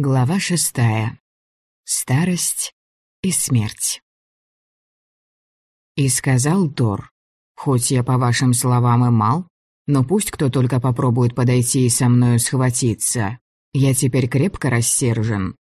Глава шестая. Старость и смерть. И сказал Тор, «Хоть я, по вашим словам, и мал, но пусть кто только попробует подойти и со мною схватиться. Я теперь крепко рассержен».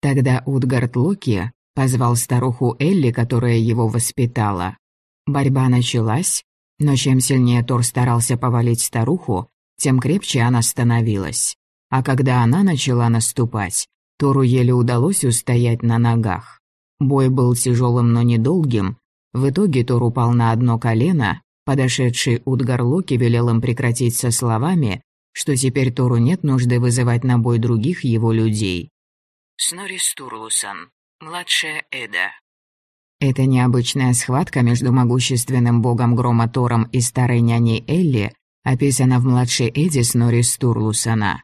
Тогда Утгард Локи позвал старуху Элли, которая его воспитала. Борьба началась, но чем сильнее Тор старался повалить старуху, тем крепче она становилась. А когда она начала наступать, Тору еле удалось устоять на ногах. Бой был тяжелым, но недолгим. В итоге Тор упал на одно колено, подошедший Утгар Локи велел им прекратить со словами, что теперь Тору нет нужды вызывать на бой других его людей. Снори Стурлусон, младшая Эда. Эта необычная схватка между могущественным богом грома Тором и старой няней Элли описана в младшей Эде Снори Стурлусона.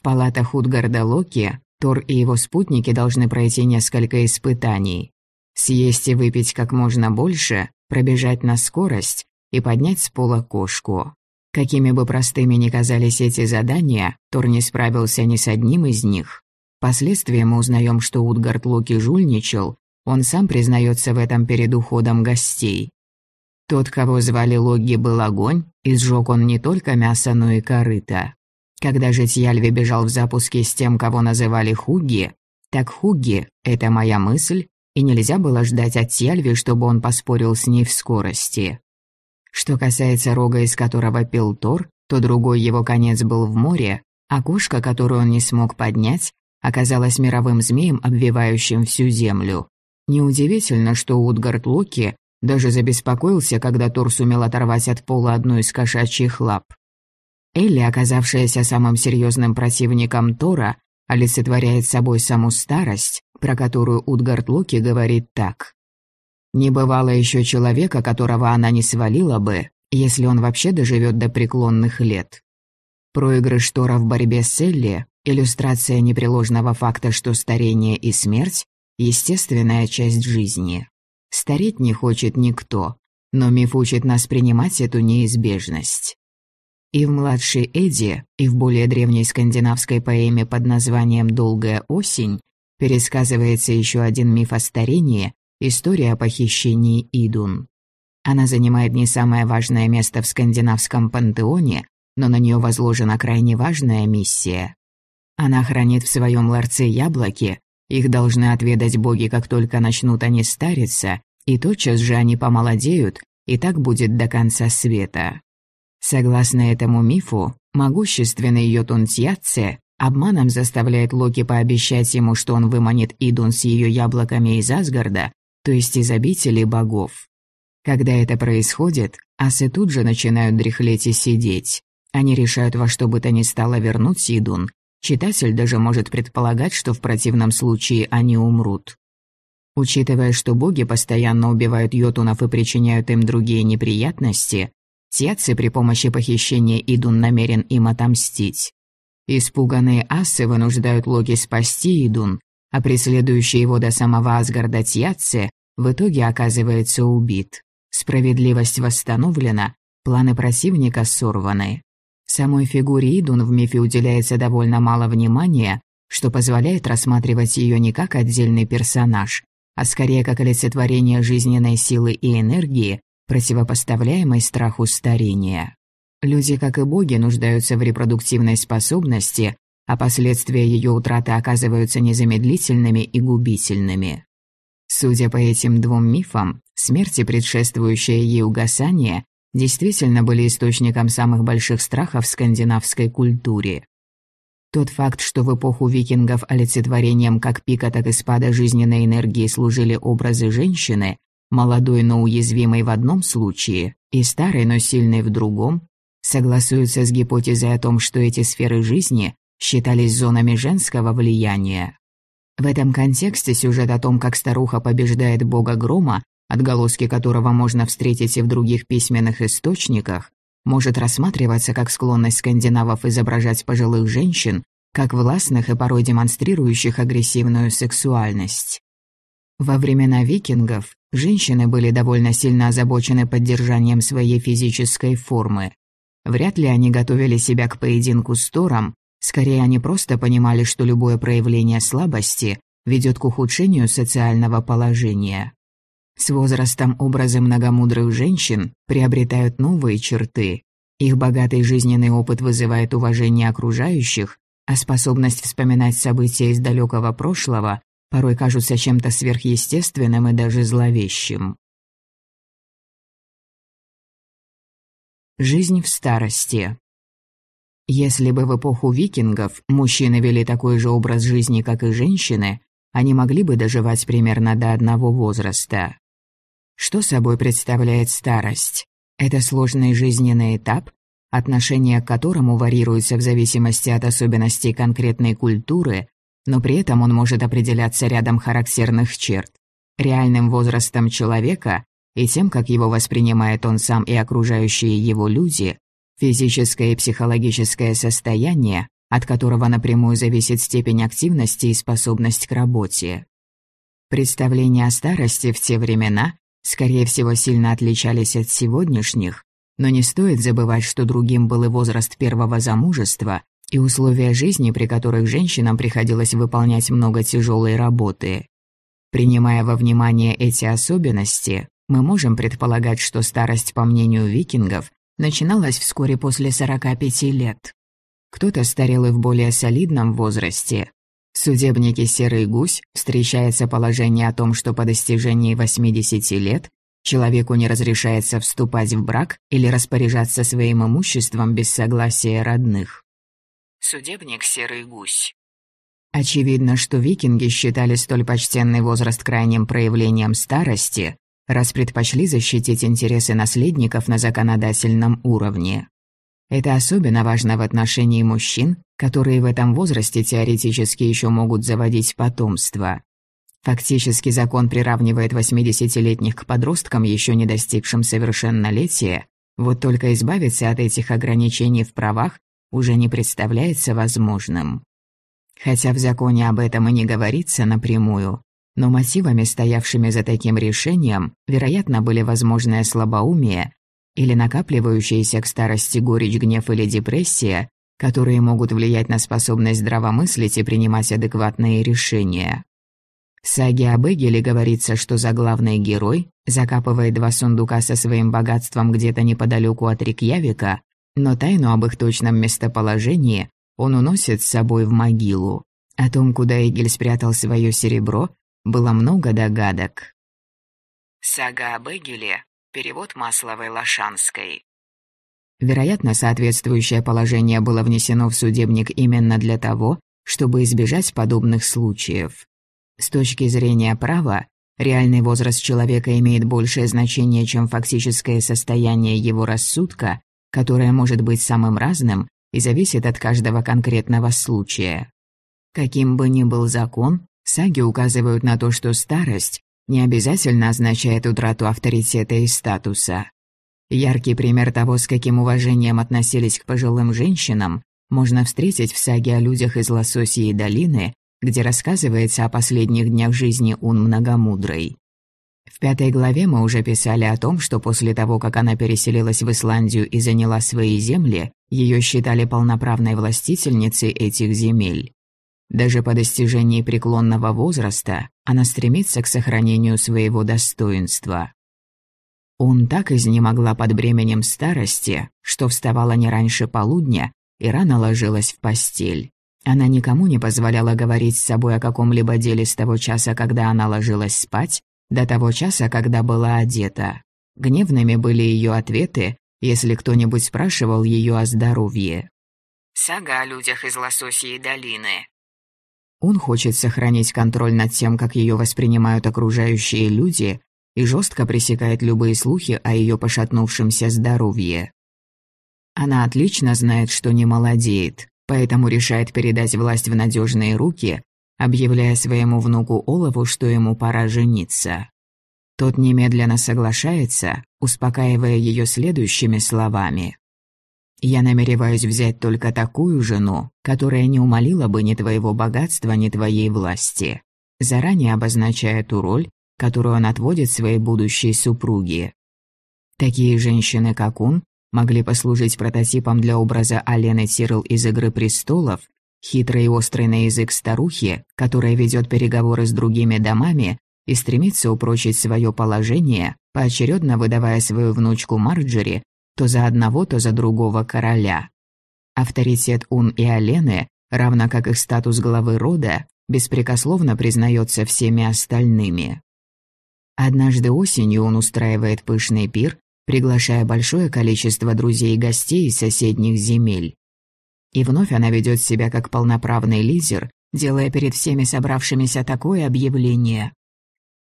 В палатах Утгарда Локи Тор и его спутники должны пройти несколько испытаний. Съесть и выпить как можно больше, пробежать на скорость и поднять с пола кошку. Какими бы простыми ни казались эти задания, Тор не справился ни с одним из них. Впоследствии мы узнаем, что Утгард Локи жульничал, он сам признается в этом перед уходом гостей. Тот, кого звали Логи, был огонь, и сжег он не только мясо, но и корыто. Когда же Тьяльви бежал в запуске с тем, кого называли Хуги, так Хуги — это моя мысль, и нельзя было ждать от Тьяльви, чтобы он поспорил с ней в скорости. Что касается рога, из которого пил Тор, то другой его конец был в море, а кошка, которую он не смог поднять, оказалась мировым змеем, обвивающим всю землю. Неудивительно, что Утгард Локи даже забеспокоился, когда Тор сумел оторвать от пола одну из кошачьих лап. Элли, оказавшаяся самым серьезным противником Тора, олицетворяет собой саму старость, про которую Утгард Локи говорит так. «Не бывало еще человека, которого она не свалила бы, если он вообще доживет до преклонных лет». Проигрыш Тора в борьбе с Элли – иллюстрация непреложного факта, что старение и смерть – естественная часть жизни. Стареть не хочет никто, но миф учит нас принимать эту неизбежность. И в «Младшей Эдди», и в более древней скандинавской поэме под названием «Долгая осень» пересказывается еще один миф о старении – история о похищении Идун. Она занимает не самое важное место в скандинавском пантеоне, но на нее возложена крайне важная миссия. Она хранит в своем ларце яблоки, их должны отведать боги, как только начнут они стариться, и тотчас же они помолодеют, и так будет до конца света. Согласно этому мифу, могущественный Йотун Тьяце обманом заставляет Локи пообещать ему, что он выманит Идун с ее яблоками из Асгарда, то есть из обители богов. Когда это происходит, асы тут же начинают дряхлеть и сидеть. Они решают во что бы то ни стало вернуть Идун. Читатель даже может предполагать, что в противном случае они умрут. Учитывая, что боги постоянно убивают йотунов и причиняют им другие неприятности, Тьяци при помощи похищения Идун намерен им отомстить. Испуганные асы вынуждают Локи спасти Идун, а преследующий его до самого Асгарда Тьяци в итоге оказывается убит. Справедливость восстановлена, планы противника сорваны. Самой фигуре Идун в мифе уделяется довольно мало внимания, что позволяет рассматривать ее не как отдельный персонаж, а скорее как олицетворение жизненной силы и энергии, противопоставляемой страху старения. Люди, как и боги, нуждаются в репродуктивной способности, а последствия ее утраты оказываются незамедлительными и губительными. Судя по этим двум мифам, смерти, предшествующее ей угасание, действительно были источником самых больших страхов в скандинавской культуре. Тот факт, что в эпоху викингов олицетворением как пика, так и спада жизненной энергии служили образы женщины, молодой, но уязвимый в одном случае и старый, но сильный в другом, согласуются с гипотезой о том, что эти сферы жизни считались зонами женского влияния. В этом контексте сюжет о том, как старуха побеждает бога грома, отголоски которого можно встретить и в других письменных источниках, может рассматриваться как склонность скандинавов изображать пожилых женщин как властных и порой демонстрирующих агрессивную сексуальность. Во времена викингов женщины были довольно сильно озабочены поддержанием своей физической формы. Вряд ли они готовили себя к поединку с Тором, Скорее, они просто понимали, что любое проявление слабости ведет к ухудшению социального положения. С возрастом образы многомудрых женщин приобретают новые черты. Их богатый жизненный опыт вызывает уважение окружающих, а способность вспоминать события из далекого прошлого порой кажутся чем-то сверхъестественным и даже зловещим. Жизнь в старости Если бы в эпоху викингов мужчины вели такой же образ жизни, как и женщины, они могли бы доживать примерно до одного возраста. Что собой представляет старость? Это сложный жизненный этап, отношение к которому варьируется в зависимости от особенностей конкретной культуры, но при этом он может определяться рядом характерных черт, реальным возрастом человека и тем, как его воспринимает он сам и окружающие его люди, физическое и психологическое состояние, от которого напрямую зависит степень активности и способность к работе. Представления о старости в те времена, скорее всего, сильно отличались от сегодняшних, но не стоит забывать, что другим был и возраст первого замужества, и условия жизни, при которых женщинам приходилось выполнять много тяжелой работы. Принимая во внимание эти особенности, мы можем предполагать, что старость, по мнению викингов, начиналась вскоре после 45 лет. Кто-то старел и в более солидном возрасте. В судебнике «Серый гусь» встречается положение о том, что по достижении 80 лет человеку не разрешается вступать в брак или распоряжаться своим имуществом без согласия родных. Судебник «Серый гусь». Очевидно, что викинги считали столь почтенный возраст крайним проявлением старости, раз предпочли защитить интересы наследников на законодательном уровне. Это особенно важно в отношении мужчин, которые в этом возрасте теоретически еще могут заводить потомство. Фактически закон приравнивает 80-летних к подросткам, еще не достигшим совершеннолетия, вот только избавиться от этих ограничений в правах уже не представляется возможным. Хотя в законе об этом и не говорится напрямую, но мотивами, стоявшими за таким решением, вероятно, были возможное слабоумие или накапливающаяся к старости горечь, гнев или депрессия, которые могут влиять на способность здравомыслить и принимать адекватные решения. В саге об Эгеле говорится, что заглавный герой закапывает два сундука со своим богатством где-то неподалеку от Рикьявика, но тайну об их точном местоположении он уносит с собой в могилу. О том, куда Эгель спрятал свое серебро, было много догадок. Сага об Эгеле. Перевод Масловой Лошанской. Вероятно, соответствующее положение было внесено в судебник именно для того, чтобы избежать подобных случаев. С точки зрения права, реальный возраст человека имеет большее значение, чем фактическое состояние его рассудка, которое может быть самым разным и зависит от каждого конкретного случая. Каким бы ни был закон, Саги указывают на то, что старость не обязательно означает утрату авторитета и статуса. Яркий пример того, с каким уважением относились к пожилым женщинам, можно встретить в саге о людях из Лососьей долины, где рассказывается о последних днях жизни Ун Многомудрой. Пятой главе мы уже писали о том, что после того, как она переселилась в Исландию и заняла свои земли, ее считали полноправной властительницей этих земель. Даже по достижении преклонного возраста она стремится к сохранению своего достоинства. Он так изнемогла под бременем старости, что вставала не раньше полудня и рано ложилась в постель. Она никому не позволяла говорить с собой о каком-либо деле с того часа, когда она ложилась спать, до того часа, когда была одета. Гневными были ее ответы, если кто-нибудь спрашивал ее о здоровье. Сага о людях из Лососьей долины. Он хочет сохранить контроль над тем, как ее воспринимают окружающие люди, и жестко пресекает любые слухи о ее пошатнувшемся здоровье. Она отлично знает, что не молодеет, поэтому решает передать власть в надежные руки, объявляя своему внуку Олову, что ему пора жениться. Тот немедленно соглашается, успокаивая ее следующими словами. Я намереваюсь взять только такую жену, которая не умолила бы ни твоего богатства, ни твоей власти. Заранее обозначая ту роль, которую он отводит своей будущей супруге. Такие женщины, как он, могли послужить прототипом для образа Алены Тирл из «Игры престолов», хитрый и острый на язык старухи, которая ведет переговоры с другими домами и стремится упрочить свое положение, поочередно выдавая свою внучку Марджери то за одного, то за другого короля. Авторитет Ун и Алены, равно как их статус главы рода, беспрекословно признается всеми остальными. Однажды осенью он устраивает пышный пир, приглашая большое количество друзей и гостей из соседних земель. И вновь она ведет себя как полноправный лидер, делая перед всеми собравшимися такое объявление.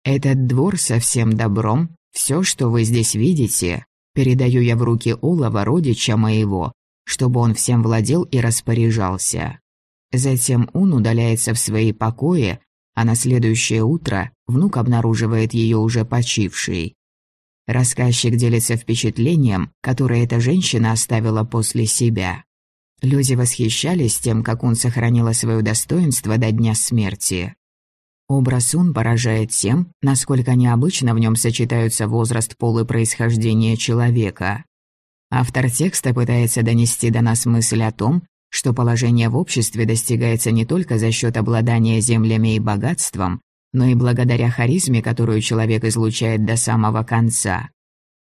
«Этот двор со всем добром, все, что вы здесь видите, передаю я в руки Олова, родича моего, чтобы он всем владел и распоряжался». Затем он удаляется в свои покои, а на следующее утро внук обнаруживает ее уже почившей. Рассказчик делится впечатлением, которое эта женщина оставила после себя. Люди восхищались тем, как он сохранила свое достоинство до дня смерти. Образ он поражает тем, насколько необычно в нем сочетаются возраст, пол и происхождение человека. Автор текста пытается донести до нас мысль о том, что положение в обществе достигается не только за счет обладания землями и богатством, но и благодаря харизме, которую человек излучает до самого конца.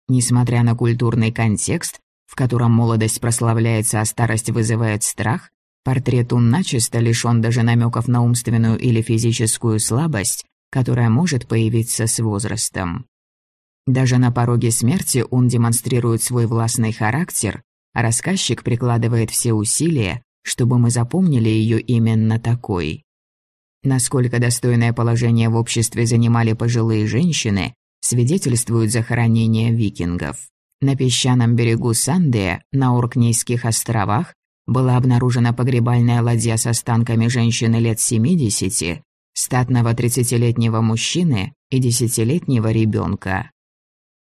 Несмотря на культурный контекст, в котором молодость прославляется, а старость вызывает страх, портрет он начисто лишён даже намеков на умственную или физическую слабость, которая может появиться с возрастом. Даже на пороге смерти он демонстрирует свой властный характер, а рассказчик прикладывает все усилия, чтобы мы запомнили ее именно такой. Насколько достойное положение в обществе занимали пожилые женщины, свидетельствуют захоронения викингов. На песчаном берегу Сандея, на Оркнейских островах, была обнаружена погребальная ладья с останками женщины лет 70, статного 30-летнего мужчины и 10-летнего ребенка.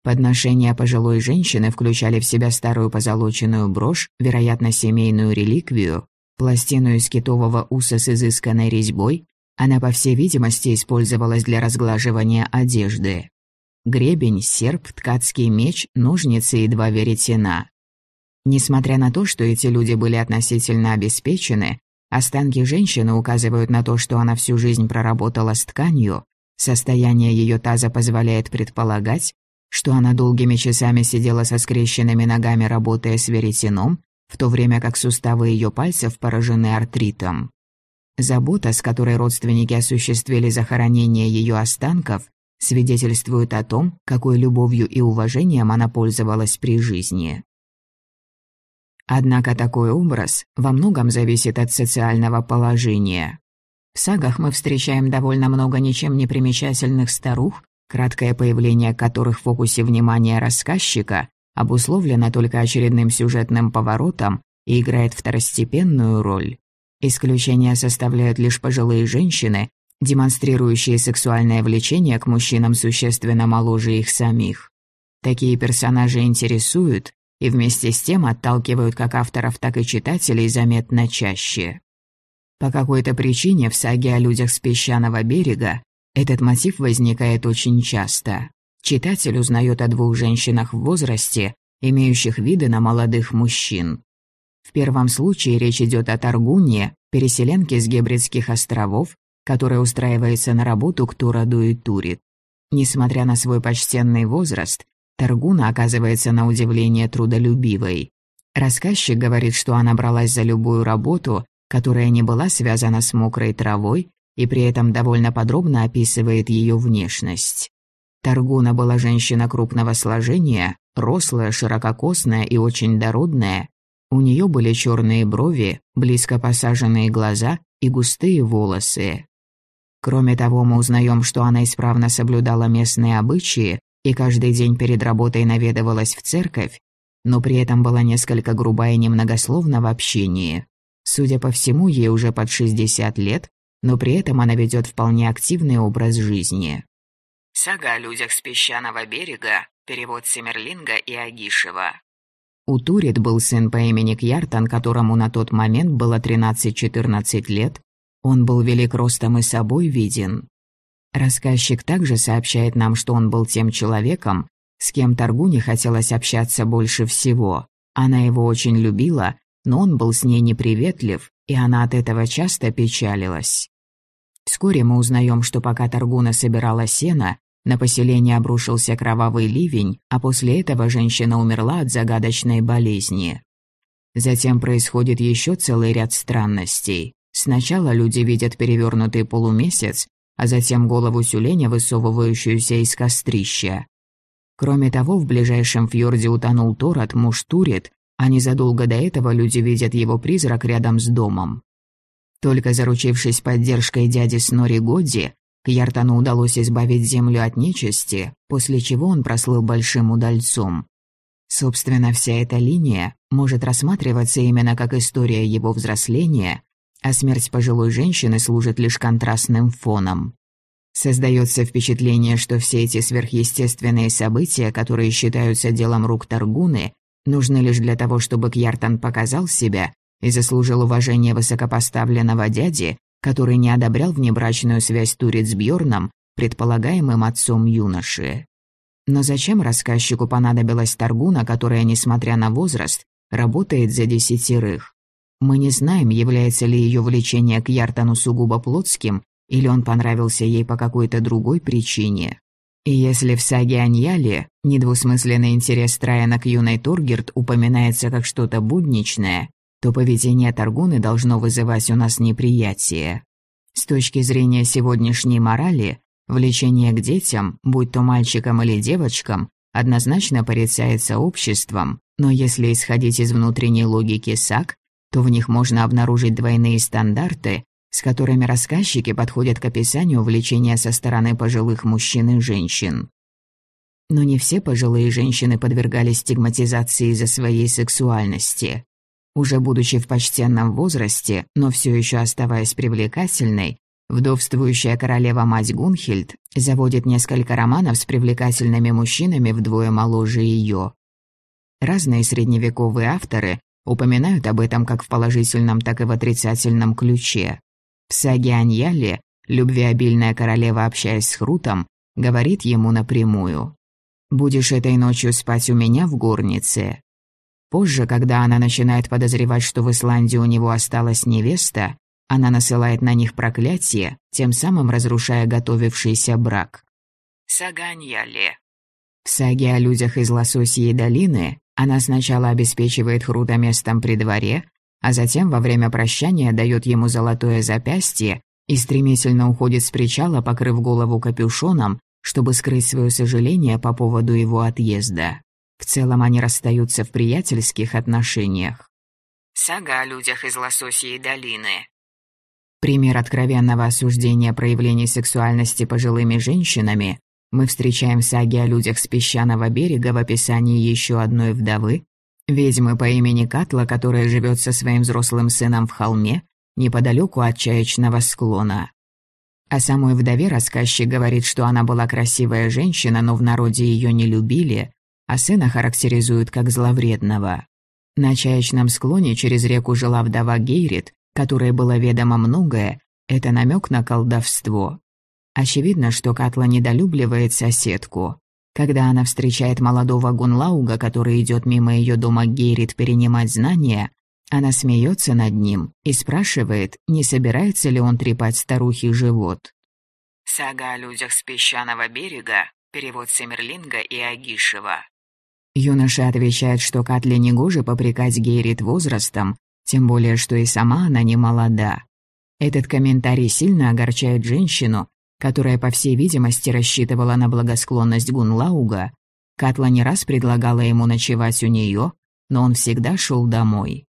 Подношения пожилой женщины включали в себя старую позолоченную брошь, вероятно, семейную реликвию, пластину из китового уса с изысканной резьбой, она, по всей видимости, использовалась для разглаживания одежды. Гребень, серп, ткацкий меч, ножницы и два веретена. Несмотря на то, что эти люди были относительно обеспечены, останки женщины указывают на то, что она всю жизнь проработала с тканью, состояние ее таза позволяет предполагать, что она долгими часами сидела со скрещенными ногами, работая с веретеном, в то время как суставы ее пальцев поражены артритом. Забота, с которой родственники осуществили захоронение ее останков, свидетельствует о том, какой любовью и уважением она пользовалась при жизни. Однако такой образ во многом зависит от социального положения. В сагах мы встречаем довольно много ничем не примечательных старух, краткое появление которых в фокусе внимания рассказчика обусловлено только очередным сюжетным поворотом и играет второстепенную роль. Исключение составляют лишь пожилые женщины, демонстрирующие сексуальное влечение к мужчинам существенно моложе их самих. Такие персонажи интересуют и вместе с тем отталкивают как авторов, так и читателей заметно чаще. По какой-то причине в саге о людях с песчаного берега этот мотив возникает очень часто. Читатель узнает о двух женщинах в возрасте, имеющих виды на молодых мужчин. В первом случае речь идет о Таргуне, переселенке с Гебридских островов, которая устраивается на работу к Тураду и Турит. Несмотря на свой почтенный возраст, Таргуна оказывается на удивление трудолюбивой. Рассказчик говорит, что она бралась за любую работу, которая не была связана с мокрой травой, и при этом довольно подробно описывает ее внешность. Таргуна была женщина крупного сложения, рослая, ширококосная и очень дородная, у нее были черные брови, близко посаженные глаза и густые волосы. Кроме того, мы узнаем, что она исправно соблюдала местные обычаи и каждый день перед работой наведывалась в церковь, но при этом была несколько груба и немногословна в общении. Судя по всему, ей уже под 60 лет, но при этом она ведет вполне активный образ жизни. Сага о людях с песчаного берега, перевод Семерлинга и Агишева. У Турит был сын по имени Кьяртан, которому на тот момент было 13-14 лет. Он был велик ростом и собой виден. Рассказчик также сообщает нам, что он был тем человеком, с кем Торгу не хотелось общаться больше всего. Она его очень любила, но он был с ней неприветлив, и она от этого часто печалилась. Вскоре мы узнаем, что пока Таргуна собирала сено, на поселение обрушился кровавый ливень, а после этого женщина умерла от загадочной болезни. Затем происходит еще целый ряд странностей. Сначала люди видят перевернутый полумесяц, а затем голову тюленя, высовывающуюся из кострища. Кроме того, в ближайшем фьорде утонул Торат, муж Турит, а незадолго до этого люди видят его призрак рядом с домом. Только заручившись поддержкой дяди Снори Годди, Кьяртану удалось избавить землю от нечисти, после чего он прослыл большим удальцом. Собственно, вся эта линия может рассматриваться именно как история его взросления, а смерть пожилой женщины служит лишь контрастным фоном. Создается впечатление, что все эти сверхъестественные события, которые считаются делом рук Таргуны, нужны лишь для того, чтобы Кьяртан показал себя и заслужил уважение высокопоставленного дяди, который не одобрял внебрачную связь Турит с Бьорном, предполагаемым отцом юноши. Но зачем рассказчику понадобилась Таргуна, которая, несмотря на возраст, работает за десятерых? Мы не знаем, является ли ее влечение к Яртану сугубо плотским, или он понравился ей по какой-то другой причине. И если в саге Аньяли недвусмысленный интерес Траяна к юной Тургерт упоминается как что-то будничное, то поведение Таргуны должно вызывать у нас неприятие. С точки зрения сегодняшней морали, влечение к детям, будь то мальчикам или девочкам, однозначно порицается обществом, но если исходить из внутренней логики САК, то в них можно обнаружить двойные стандарты, с которыми рассказчики подходят к описанию влечения со стороны пожилых мужчин и женщин. Но не все пожилые женщины подвергались стигматизации из-за своей сексуальности. Уже будучи в почтенном возрасте, но все еще оставаясь привлекательной, вдовствующая королева-мать Гунхильд заводит несколько романов с привлекательными мужчинами вдвое моложе ее. Разные средневековые авторы упоминают об этом как в положительном, так и в отрицательном ключе. В саге Аньяле любвеобильная королева, общаясь с Хрутом, говорит ему напрямую «Будешь этой ночью спать у меня в горнице, Позже, когда она начинает подозревать, что в Исландии у него осталась невеста, она насылает на них проклятие, тем самым разрушая готовившийся брак. Саганьяле. В саге о людях из Лососьей долины она сначала обеспечивает Хрута местом при дворе, а затем во время прощания дает ему золотое запястье и стремительно уходит с причала, покрыв голову капюшоном, чтобы скрыть свое сожаление по поводу его отъезда. В целом они расстаются в приятельских отношениях. Сага о людях из Лососьей долины. Пример откровенного осуждения проявлений сексуальности пожилыми женщинами мы встречаем в саге о людях с песчаного берега в описании еще одной вдовы, ведьмы по имени Катла, которая живет со своим взрослым сыном в холме, неподалеку от чаечного склона. О самой вдове рассказчик говорит, что она была красивая женщина, но в народе ее не любили, а сына характеризуют как зловредного. На чаечном склоне через реку жила вдова Гейрит, которой было ведомо многое, это намек на колдовство. Очевидно, что Катла недолюбливает соседку. Когда она встречает молодого Гунлауга, который идет мимо ее дома Гейрит перенимать знания, она смеется над ним и спрашивает, не собирается ли он трепать старухи живот. Сага о людях с песчаного берега, перевод Семерлинга и Агишева. Юноша отвечает, что Катле негоже попрекать Гейрит возрастом, тем более, что и сама она не молода. Этот комментарий сильно огорчает женщину, которая, по всей видимости, рассчитывала на благосклонность Гунлауга. Катла не раз предлагала ему ночевать у нее, но он всегда шел домой.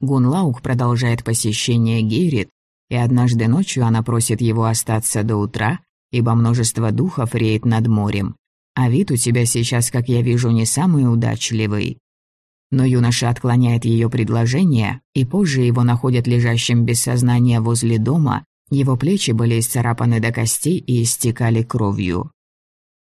Гунлауг продолжает посещение Гейрит, и однажды ночью она просит его остаться до утра, ибо множество духов реет над морем, а вид у тебя сейчас, как я вижу, не самый удачливый». Но юноша отклоняет ее предложение, и позже его находят лежащим без сознания возле дома, его плечи были исцарапаны до костей и истекали кровью.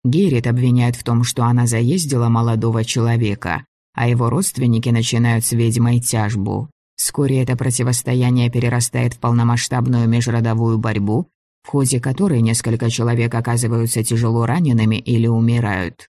Геррит обвиняет в том, что она заездила молодого человека, а его родственники начинают с ведьмой тяжбу. Вскоре это противостояние перерастает в полномасштабную межродовую борьбу, в ходе которой несколько человек оказываются тяжело ранеными или умирают.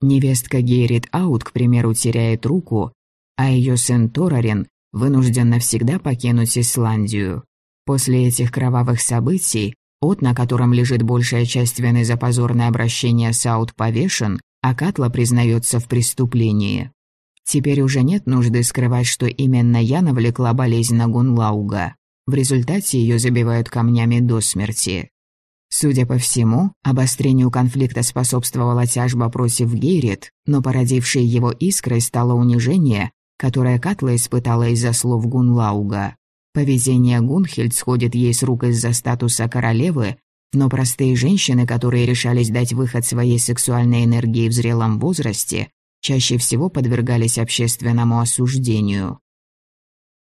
Невестка Гейрит Аут, к примеру, теряет руку, а ее сын Торарин вынужден навсегда покинуть Исландию. После этих кровавых событий от, на котором лежит большая часть вины за позорное обращение Саут повешен, а Катла признается в преступлении. Теперь уже нет нужды скрывать, что именно я навлекла болезнь на Гунлауга. В результате ее забивают камнями до смерти. Судя по всему, обострению конфликта способствовала тяжба против Гейрит, но породившей его искрой стало унижение, которое Катла испытала из-за слов Гунлауга. Поведение Гунхельд сходит ей с рук из-за статуса королевы, но простые женщины, которые решались дать выход своей сексуальной энергии в зрелом возрасте, чаще всего подвергались общественному осуждению.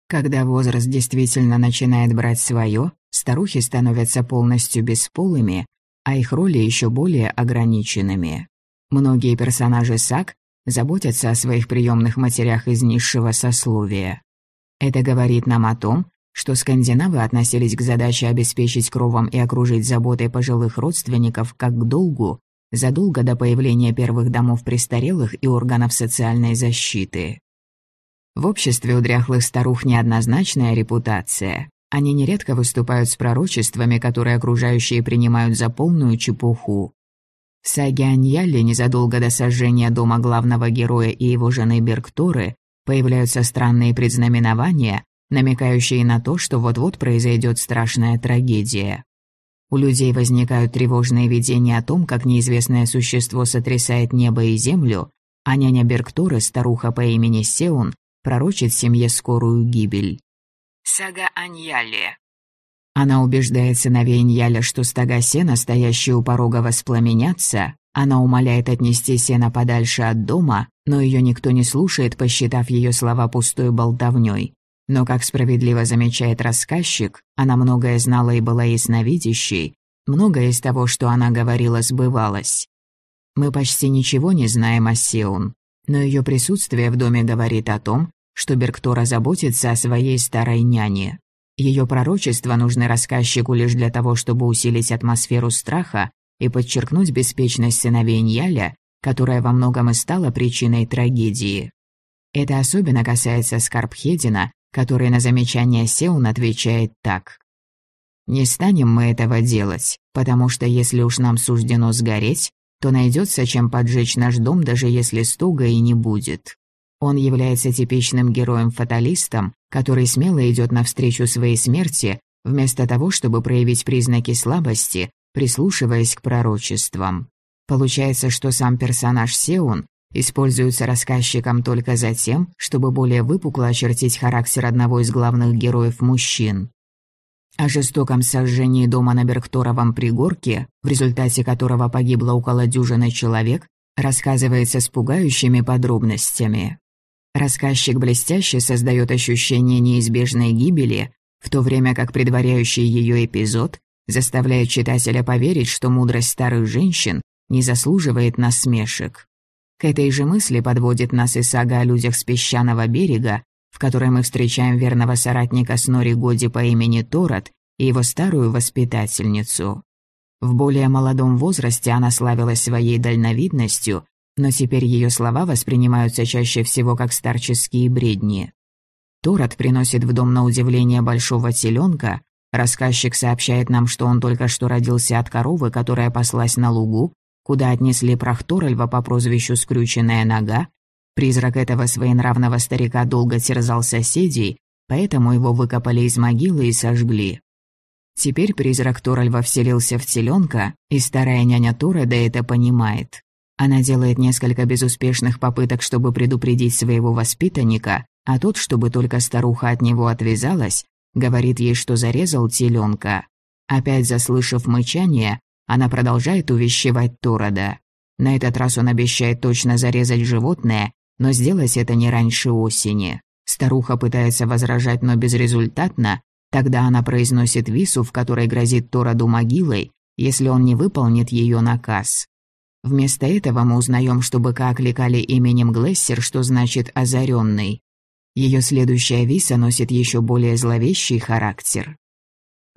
Когда возраст действительно начинает брать свое, старухи становятся полностью бесполыми, а их роли еще более ограниченными. Многие персонажи САК заботятся о своих приемных матерях из низшего сословия. Это говорит нам о том, что скандинавы относились к задаче обеспечить кровом и окружить заботой пожилых родственников как к долгу, задолго до появления первых домов престарелых и органов социальной защиты. В обществе у дряхлых старух неоднозначная репутация. Они нередко выступают с пророчествами, которые окружающие принимают за полную чепуху. В саге Аньяле незадолго до сожжения дома главного героя и его жены Беркторы появляются странные предзнаменования, намекающие на то, что вот-вот произойдет страшная трагедия. У людей возникают тревожные видения о том, как неизвестное существо сотрясает небо и землю, а няня Беркторы, старуха по имени Сеун, пророчит семье скорую гибель. Сага Аньяле. Она убеждает сыновей Ньяля, что стога сена, стоящие у порога, воспламенятся. Она умоляет отнести сено подальше от дома, но ее никто не слушает, посчитав ее слова пустой болтовней. Но, как справедливо замечает рассказчик, она многое знала и была ясновидящей, многое из того, что она говорила, сбывалось. Мы почти ничего не знаем о Сеун, но ее присутствие в доме говорит о том, что Берктора заботится о своей старой няне. Ее пророчества нужны рассказчику лишь для того, чтобы усилить атмосферу страха и подчеркнуть беспечность сыновей Ньяля, которая во многом и стала причиной трагедии. Это особенно касается Скарбхедина, который на замечание Сеун отвечает так. «Не станем мы этого делать, потому что если уж нам суждено сгореть, то найдется чем поджечь наш дом, даже если стуга и не будет. Он является типичным героем-фаталистом, который смело идет навстречу своей смерти, вместо того, чтобы проявить признаки слабости, прислушиваясь к пророчествам. Получается, что сам персонаж Сеун используется рассказчиком только за тем, чтобы более выпукло очертить характер одного из главных героев мужчин. О жестоком сожжении дома на Беркторовом пригорке, в результате которого погибло около дюжины человек, рассказывается с пугающими подробностями. Рассказчик блестяще создает ощущение неизбежной гибели, в то время как предваряющий ее эпизод заставляет читателя поверить, что мудрость старых женщин не заслуживает насмешек. К этой же мысли подводит нас и сага о людях с песчаного берега, в которой мы встречаем верного соратника Снори Годи по имени Торат и его старую воспитательницу. В более молодом возрасте она славилась своей дальновидностью но теперь ее слова воспринимаются чаще всего как старческие бредни. Торат приносит в дом на удивление большого теленка. Рассказчик сообщает нам, что он только что родился от коровы, которая паслась на лугу, куда отнесли прах Торальва по прозвищу «Скрюченная нога». Призрак этого своенравного старика долго терзал соседей, поэтому его выкопали из могилы и сожгли. Теперь призрак Торальва вселился в теленка, и старая няня Тора это понимает. Она делает несколько безуспешных попыток, чтобы предупредить своего воспитанника, а тот, чтобы только старуха от него отвязалась, говорит ей, что зарезал теленка. Опять заслышав мычание, она продолжает увещевать Торода. На этот раз он обещает точно зарезать животное, но сделать это не раньше осени. Старуха пытается возражать, но безрезультатно. Тогда она произносит вису, в которой грозит Тороду могилой, если он не выполнит ее наказ. Вместо этого мы узнаем, что быка окликали именем Глессер, что значит «озаренный». Ее следующая виса носит еще более зловещий характер.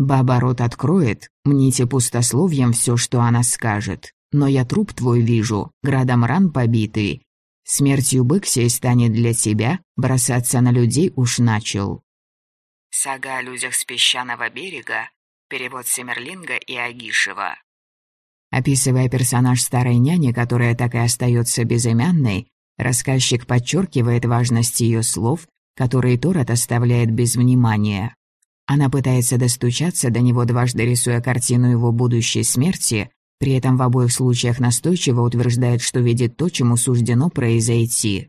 Баба рот откроет, мните пустословием все, что она скажет. Но я труп твой вижу, градом ран побитый. Смертью Быксей станет для тебя, бросаться на людей уж начал. Сага о людях с песчаного берега. Перевод Семерлинга и Агишева. Описывая персонаж старой няни, которая так и остается безымянной, рассказчик подчеркивает важность ее слов, которые Торот оставляет без внимания. Она пытается достучаться до него, дважды рисуя картину его будущей смерти, при этом в обоих случаях настойчиво утверждает, что видит то, чему суждено произойти.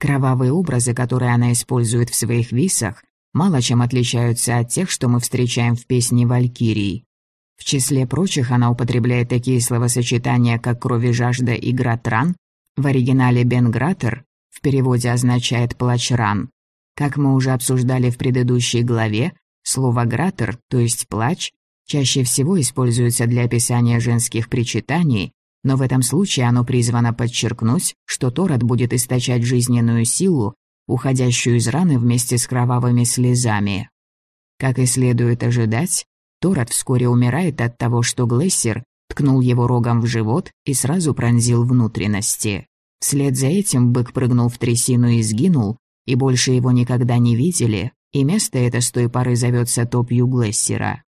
Кровавые образы, которые она использует в своих висах, мало чем отличаются от тех, что мы встречаем в песне «Валькирий». В числе прочих она употребляет такие словосочетания, как «крови жажда» и «гратран», в оригинале «бенгратер», в переводе означает «плач-ран». Как мы уже обсуждали в предыдущей главе, слово «гратер», то есть «плач», чаще всего используется для описания женских причитаний, но в этом случае оно призвано подчеркнуть, что Торат будет источать жизненную силу, уходящую из раны вместе с кровавыми слезами. Как и следует ожидать, Торат вскоре умирает от того, что Глессер ткнул его рогом в живот и сразу пронзил внутренности. Вслед за этим бык прыгнул в трясину и сгинул, и больше его никогда не видели, и место это с той поры зовется топью Глессера.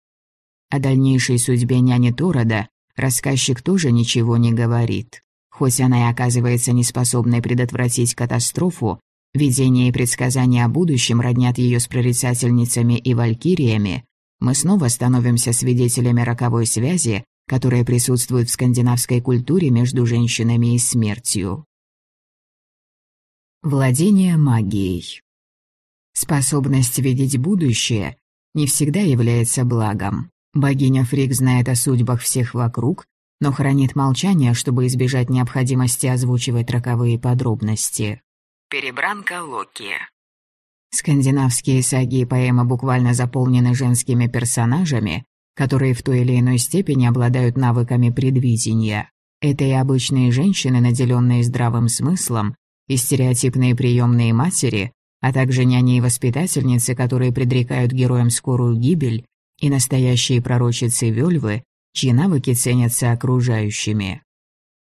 О дальнейшей судьбе няни Торода рассказчик тоже ничего не говорит. Хоть она и оказывается неспособной предотвратить катастрофу, видение и предсказания о будущем роднят ее с прорицательницами и валькириями, мы снова становимся свидетелями роковой связи, которая присутствует в скандинавской культуре между женщинами и смертью. Владение магией Способность видеть будущее не всегда является благом. Богиня Фрик знает о судьбах всех вокруг, но хранит молчание, чтобы избежать необходимости озвучивать роковые подробности. Перебранка Локи. Скандинавские саги и поэмы буквально заполнены женскими персонажами, которые в той или иной степени обладают навыками предвидения. Это и обычные женщины, наделенные здравым смыслом, и стереотипные приемные матери, а также няни и воспитательницы, которые предрекают героям скорую гибель, и настоящие пророчицы Вельвы, чьи навыки ценятся окружающими.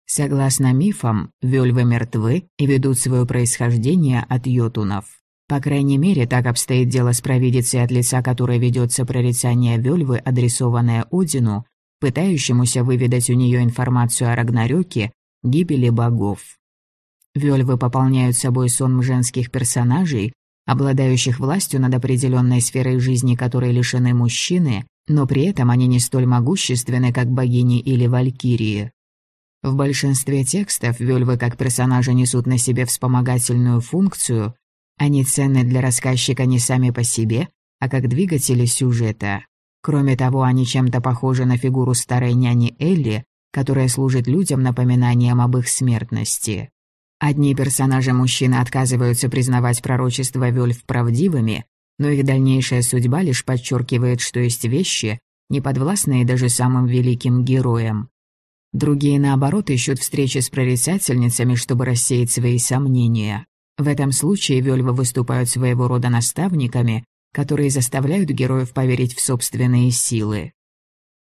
Согласно мифам, Вельвы мертвы и ведут свое происхождение от йотунов. По крайней мере, так обстоит дело с провидицей, от лица которой ведется прорицание Вельвы, адресованное Одину, пытающемуся выведать у нее информацию о Рагнарёке, гибели богов. Вельвы пополняют собой сон женских персонажей, обладающих властью над определенной сферой жизни, которые лишены мужчины, но при этом они не столь могущественны, как богини или валькирии. В большинстве текстов вельвы как персонажи несут на себе вспомогательную функцию, они ценны для рассказчика не сами по себе, а как двигатели сюжета. Кроме того, они чем-то похожи на фигуру старой няни Элли, которая служит людям напоминанием об их смертности. Одни персонажи-мужчины отказываются признавать пророчества Вельф правдивыми, но их дальнейшая судьба лишь подчеркивает, что есть вещи, не подвластные даже самым великим героям. Другие, наоборот, ищут встречи с прорицательницами, чтобы рассеять свои сомнения. В этом случае Вельвы выступают своего рода наставниками, которые заставляют героев поверить в собственные силы.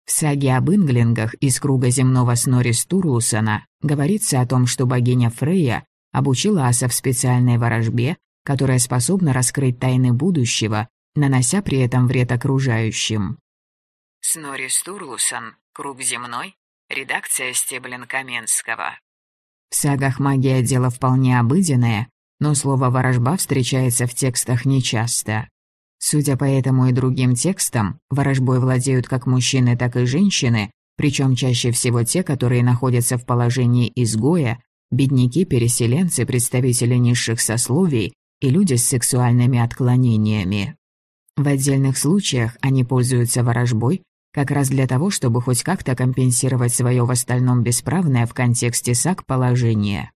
В саге об инглингах из круга земного Снори Стурлусона говорится о том, что богиня Фрейя обучила аса в специальной ворожбе, которая способна раскрыть тайны будущего, нанося при этом вред окружающим. Снори Стурлусон, Круг земной, редакция Стеблин Каменского. В сагах магия дело вполне обыденное, но слово «ворожба» встречается в текстах нечасто. Судя по этому и другим текстам, ворожбой владеют как мужчины, так и женщины, причем чаще всего те, которые находятся в положении изгоя, бедняки, переселенцы, представители низших сословий и люди с сексуальными отклонениями. В отдельных случаях они пользуются ворожбой как раз для того, чтобы хоть как-то компенсировать свое в остальном бесправное в контексте САК положение.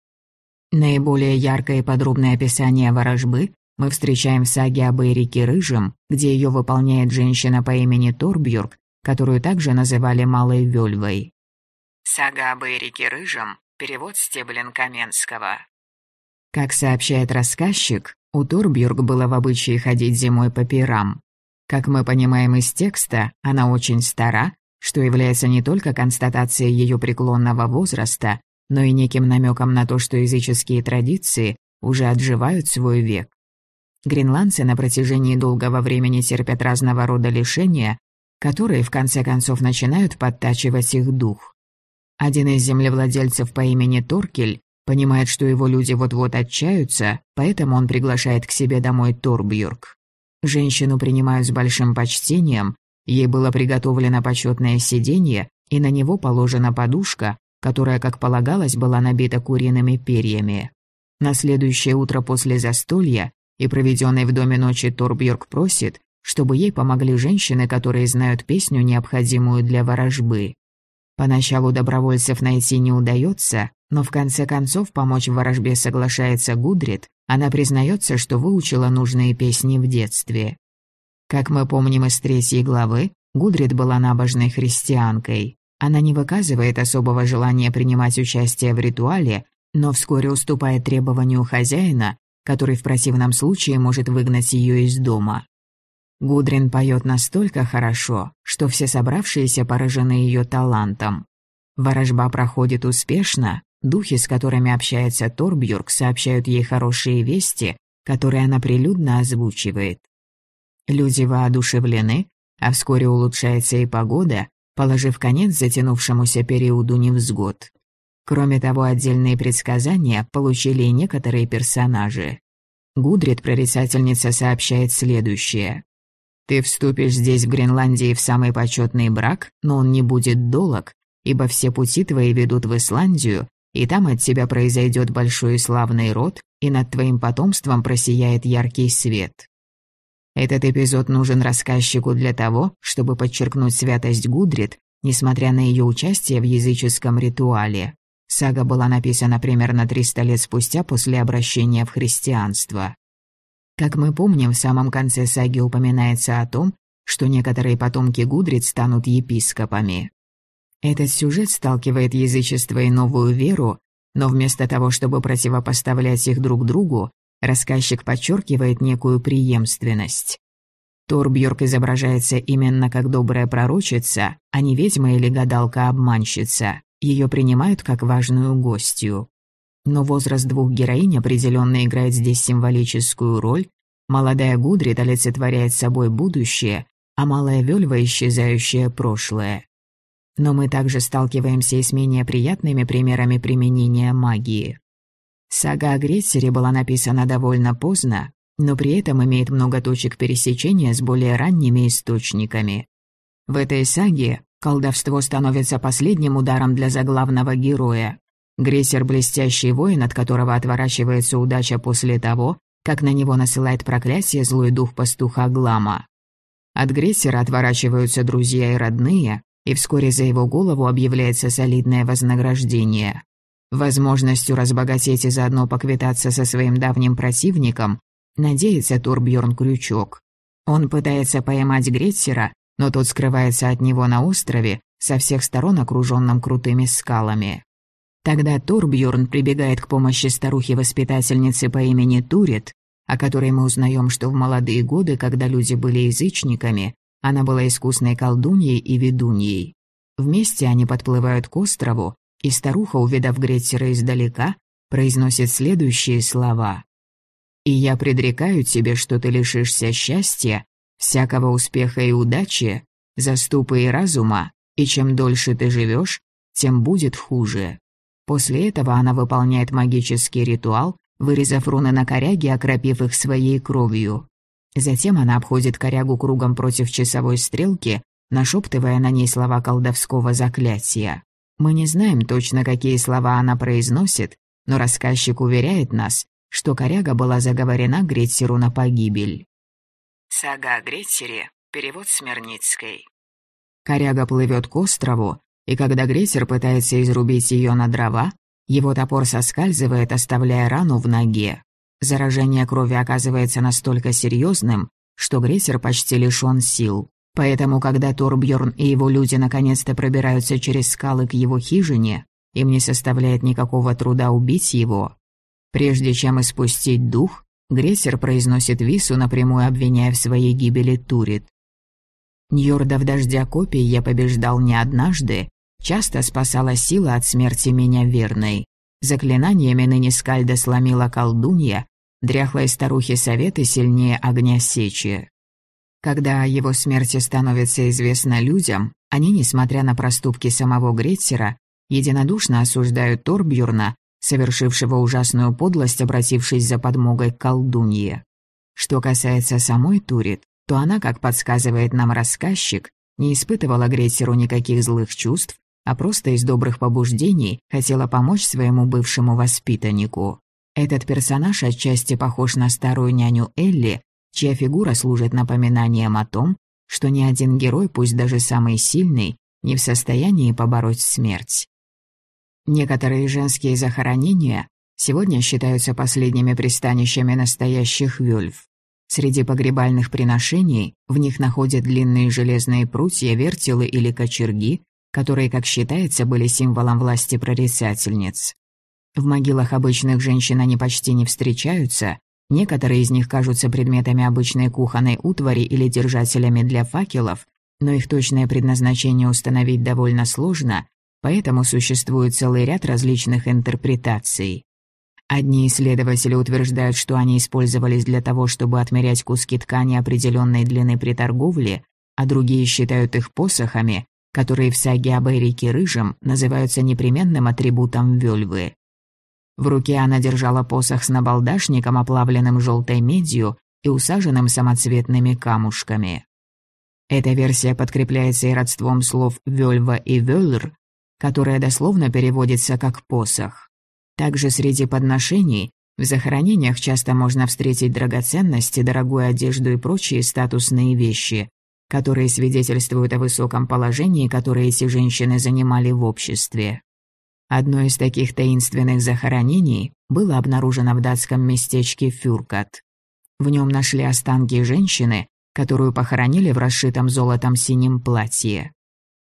Наиболее яркое и подробное описание ворожбы мы встречаем в об Эрике Рыжем, где ее выполняет женщина по имени Торбьюрк, которую также называли Малой Вельвой. Сага об Эрике Рыжем, перевод Стеблин Каменского. Как сообщает рассказчик, у Торбьюрк было в обычае ходить зимой по пирам. Как мы понимаем из текста, она очень стара, что является не только констатацией ее преклонного возраста, но и неким намеком на то, что языческие традиции уже отживают свой век. Гренландцы на протяжении долгого времени терпят разного рода лишения, которые в конце концов начинают подтачивать их дух. Один из землевладельцев по имени Торкель понимает, что его люди вот-вот отчаются, поэтому он приглашает к себе домой Торбьюрк. Женщину принимают с большим почтением, ей было приготовлено почетное сиденье, и на него положена подушка, которая, как полагалось, была набита куриными перьями. На следующее утро после застолья и проведенной в доме ночи Торбьерк просит, чтобы ей помогли женщины, которые знают песню, необходимую для ворожбы. Поначалу добровольцев найти не удается, но в конце концов помочь в ворожбе соглашается Гудрит, она признается, что выучила нужные песни в детстве. Как мы помним из третьей главы, Гудрит была набожной христианкой. Она не выказывает особого желания принимать участие в ритуале, но вскоре уступает требованию хозяина который в противном случае может выгнать ее из дома. Гудрин поет настолько хорошо, что все собравшиеся поражены ее талантом. Ворожба проходит успешно, духи, с которыми общается Торбьюрк, сообщают ей хорошие вести, которые она прилюдно озвучивает. Люди воодушевлены, а вскоре улучшается и погода, положив конец затянувшемуся периоду невзгод. Кроме того, отдельные предсказания получили и некоторые персонажи. Гудрид, прорицательница, сообщает следующее. «Ты вступишь здесь, в Гренландии, в самый почетный брак, но он не будет долг, ибо все пути твои ведут в Исландию, и там от тебя произойдет большой и славный род, и над твоим потомством просияет яркий свет». Этот эпизод нужен рассказчику для того, чтобы подчеркнуть святость Гудрид, несмотря на ее участие в языческом ритуале. Сага была написана примерно 300 лет спустя после обращения в христианство. Как мы помним, в самом конце саги упоминается о том, что некоторые потомки Гудрид станут епископами. Этот сюжет сталкивает язычество и новую веру, но вместо того, чтобы противопоставлять их друг другу, рассказчик подчеркивает некую преемственность. Торбьорк изображается именно как добрая пророчица, а не ведьма или гадалка-обманщица. Ее принимают как важную гостью. Но возраст двух героинь определенно играет здесь символическую роль. Молодая Гудрид олицетворяет собой будущее, а малая Вельва – исчезающее прошлое. Но мы также сталкиваемся и с менее приятными примерами применения магии. Сага о Грессере была написана довольно поздно, но при этом имеет много точек пересечения с более ранними источниками. В этой саге Колдовство становится последним ударом для заглавного героя. Грессер – блестящий воин, от которого отворачивается удача после того, как на него насылает проклятие злой дух пастуха Глама. От Грессера отворачиваются друзья и родные, и вскоре за его голову объявляется солидное вознаграждение. Возможностью разбогатеть и заодно поквитаться со своим давним противником надеется Турбьорн Крючок. Он пытается поймать Грессера, но тот скрывается от него на острове, со всех сторон окруженном крутыми скалами. Тогда Турбьорн прибегает к помощи старухи-воспитательницы по имени Турит, о которой мы узнаем, что в молодые годы, когда люди были язычниками, она была искусной колдуньей и ведуньей. Вместе они подплывают к острову, и старуха, увидав Гретчера издалека, произносит следующие слова. «И я предрекаю тебе, что ты лишишься счастья, всякого успеха и удачи, заступы и разума, и чем дольше ты живешь, тем будет хуже. После этого она выполняет магический ритуал, вырезав руны на коряге, окропив их своей кровью. Затем она обходит корягу кругом против часовой стрелки, нашептывая на ней слова колдовского заклятия. Мы не знаем точно, какие слова она произносит, но рассказчик уверяет нас, что коряга была заговорена Гретсеру на погибель. Сага о Гретсере. Перевод Смирницкой. Коряга плывет к острову, и когда Гретер пытается изрубить ее на дрова, его топор соскальзывает, оставляя рану в ноге. Заражение крови оказывается настолько серьезным, что Гретер почти лишён сил. Поэтому, когда Торбьорн и его люди наконец-то пробираются через скалы к его хижине, им не составляет никакого труда убить его. Прежде чем испустить дух, Грессер произносит Вису, напрямую обвиняя в своей гибели Турит. В дождя копий я побеждал не однажды, часто спасала сила от смерти меня верной. Заклинаниями ныне скальда сломила колдунья, дряхлой старухи советы сильнее огня сечи. Когда о его смерти становится известно людям, они, несмотря на проступки самого Гретсера, единодушно осуждают Торбьюрна, совершившего ужасную подлость, обратившись за подмогой к колдунье. Что касается самой Турит, то она, как подсказывает нам рассказчик, не испытывала Гретсеру никаких злых чувств, а просто из добрых побуждений хотела помочь своему бывшему воспитаннику. Этот персонаж отчасти похож на старую няню Элли, чья фигура служит напоминанием о том, что ни один герой, пусть даже самый сильный, не в состоянии побороть смерть. Некоторые женские захоронения сегодня считаются последними пристанищами настоящих вельф. Среди погребальных приношений в них находят длинные железные прутья, вертелы или кочерги, которые, как считается, были символом власти прорицательниц. В могилах обычных женщин они почти не встречаются, некоторые из них кажутся предметами обычной кухонной утвари или держателями для факелов, но их точное предназначение установить довольно сложно, поэтому существует целый ряд различных интерпретаций. Одни исследователи утверждают, что они использовались для того, чтобы отмерять куски ткани определенной длины при торговле, а другие считают их посохами, которые в саге об Эрике Рыжем называются непременным атрибутом Вельвы. В руке она держала посох с набалдашником, оплавленным желтой медью и усаженным самоцветными камушками. Эта версия подкрепляется и родством слов «вельва» и «вельр», которое дословно переводится как «посох». Также среди подношений в захоронениях часто можно встретить драгоценности, дорогую одежду и прочие статусные вещи, которые свидетельствуют о высоком положении, которое эти женщины занимали в обществе. Одно из таких таинственных захоронений было обнаружено в датском местечке Фюркат. В нем нашли останки женщины, которую похоронили в расшитом золотом синем платье.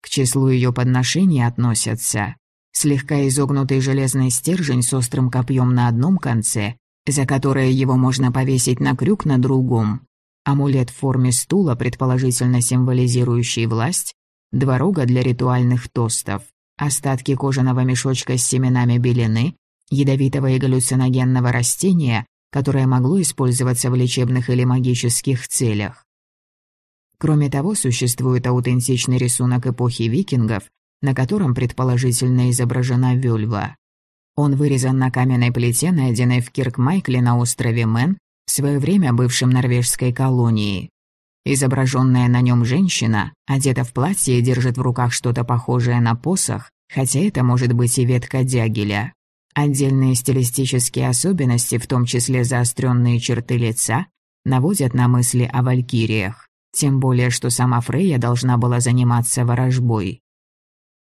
К числу ее подношений относятся слегка изогнутый железный стержень с острым копьем на одном конце, за которое его можно повесить на крюк на другом, амулет в форме стула, предположительно символизирующий власть, два рога для ритуальных тостов, остатки кожаного мешочка с семенами белины, ядовитого и галлюциногенного растения, которое могло использоваться в лечебных или магических целях. Кроме того, существует аутентичный рисунок эпохи викингов, на котором предположительно изображена вельва. Он вырезан на каменной плите, найденной в Киркмайкле на острове Мэн в свое время бывшем норвежской колонии. Изображенная на нем женщина, одета в платье и держит в руках что-то похожее на посох, хотя это может быть и ветка дягеля. Отдельные стилистические особенности, в том числе заостренные черты лица, наводят на мысли о валькириях, тем более что сама Фрейя должна была заниматься ворожбой.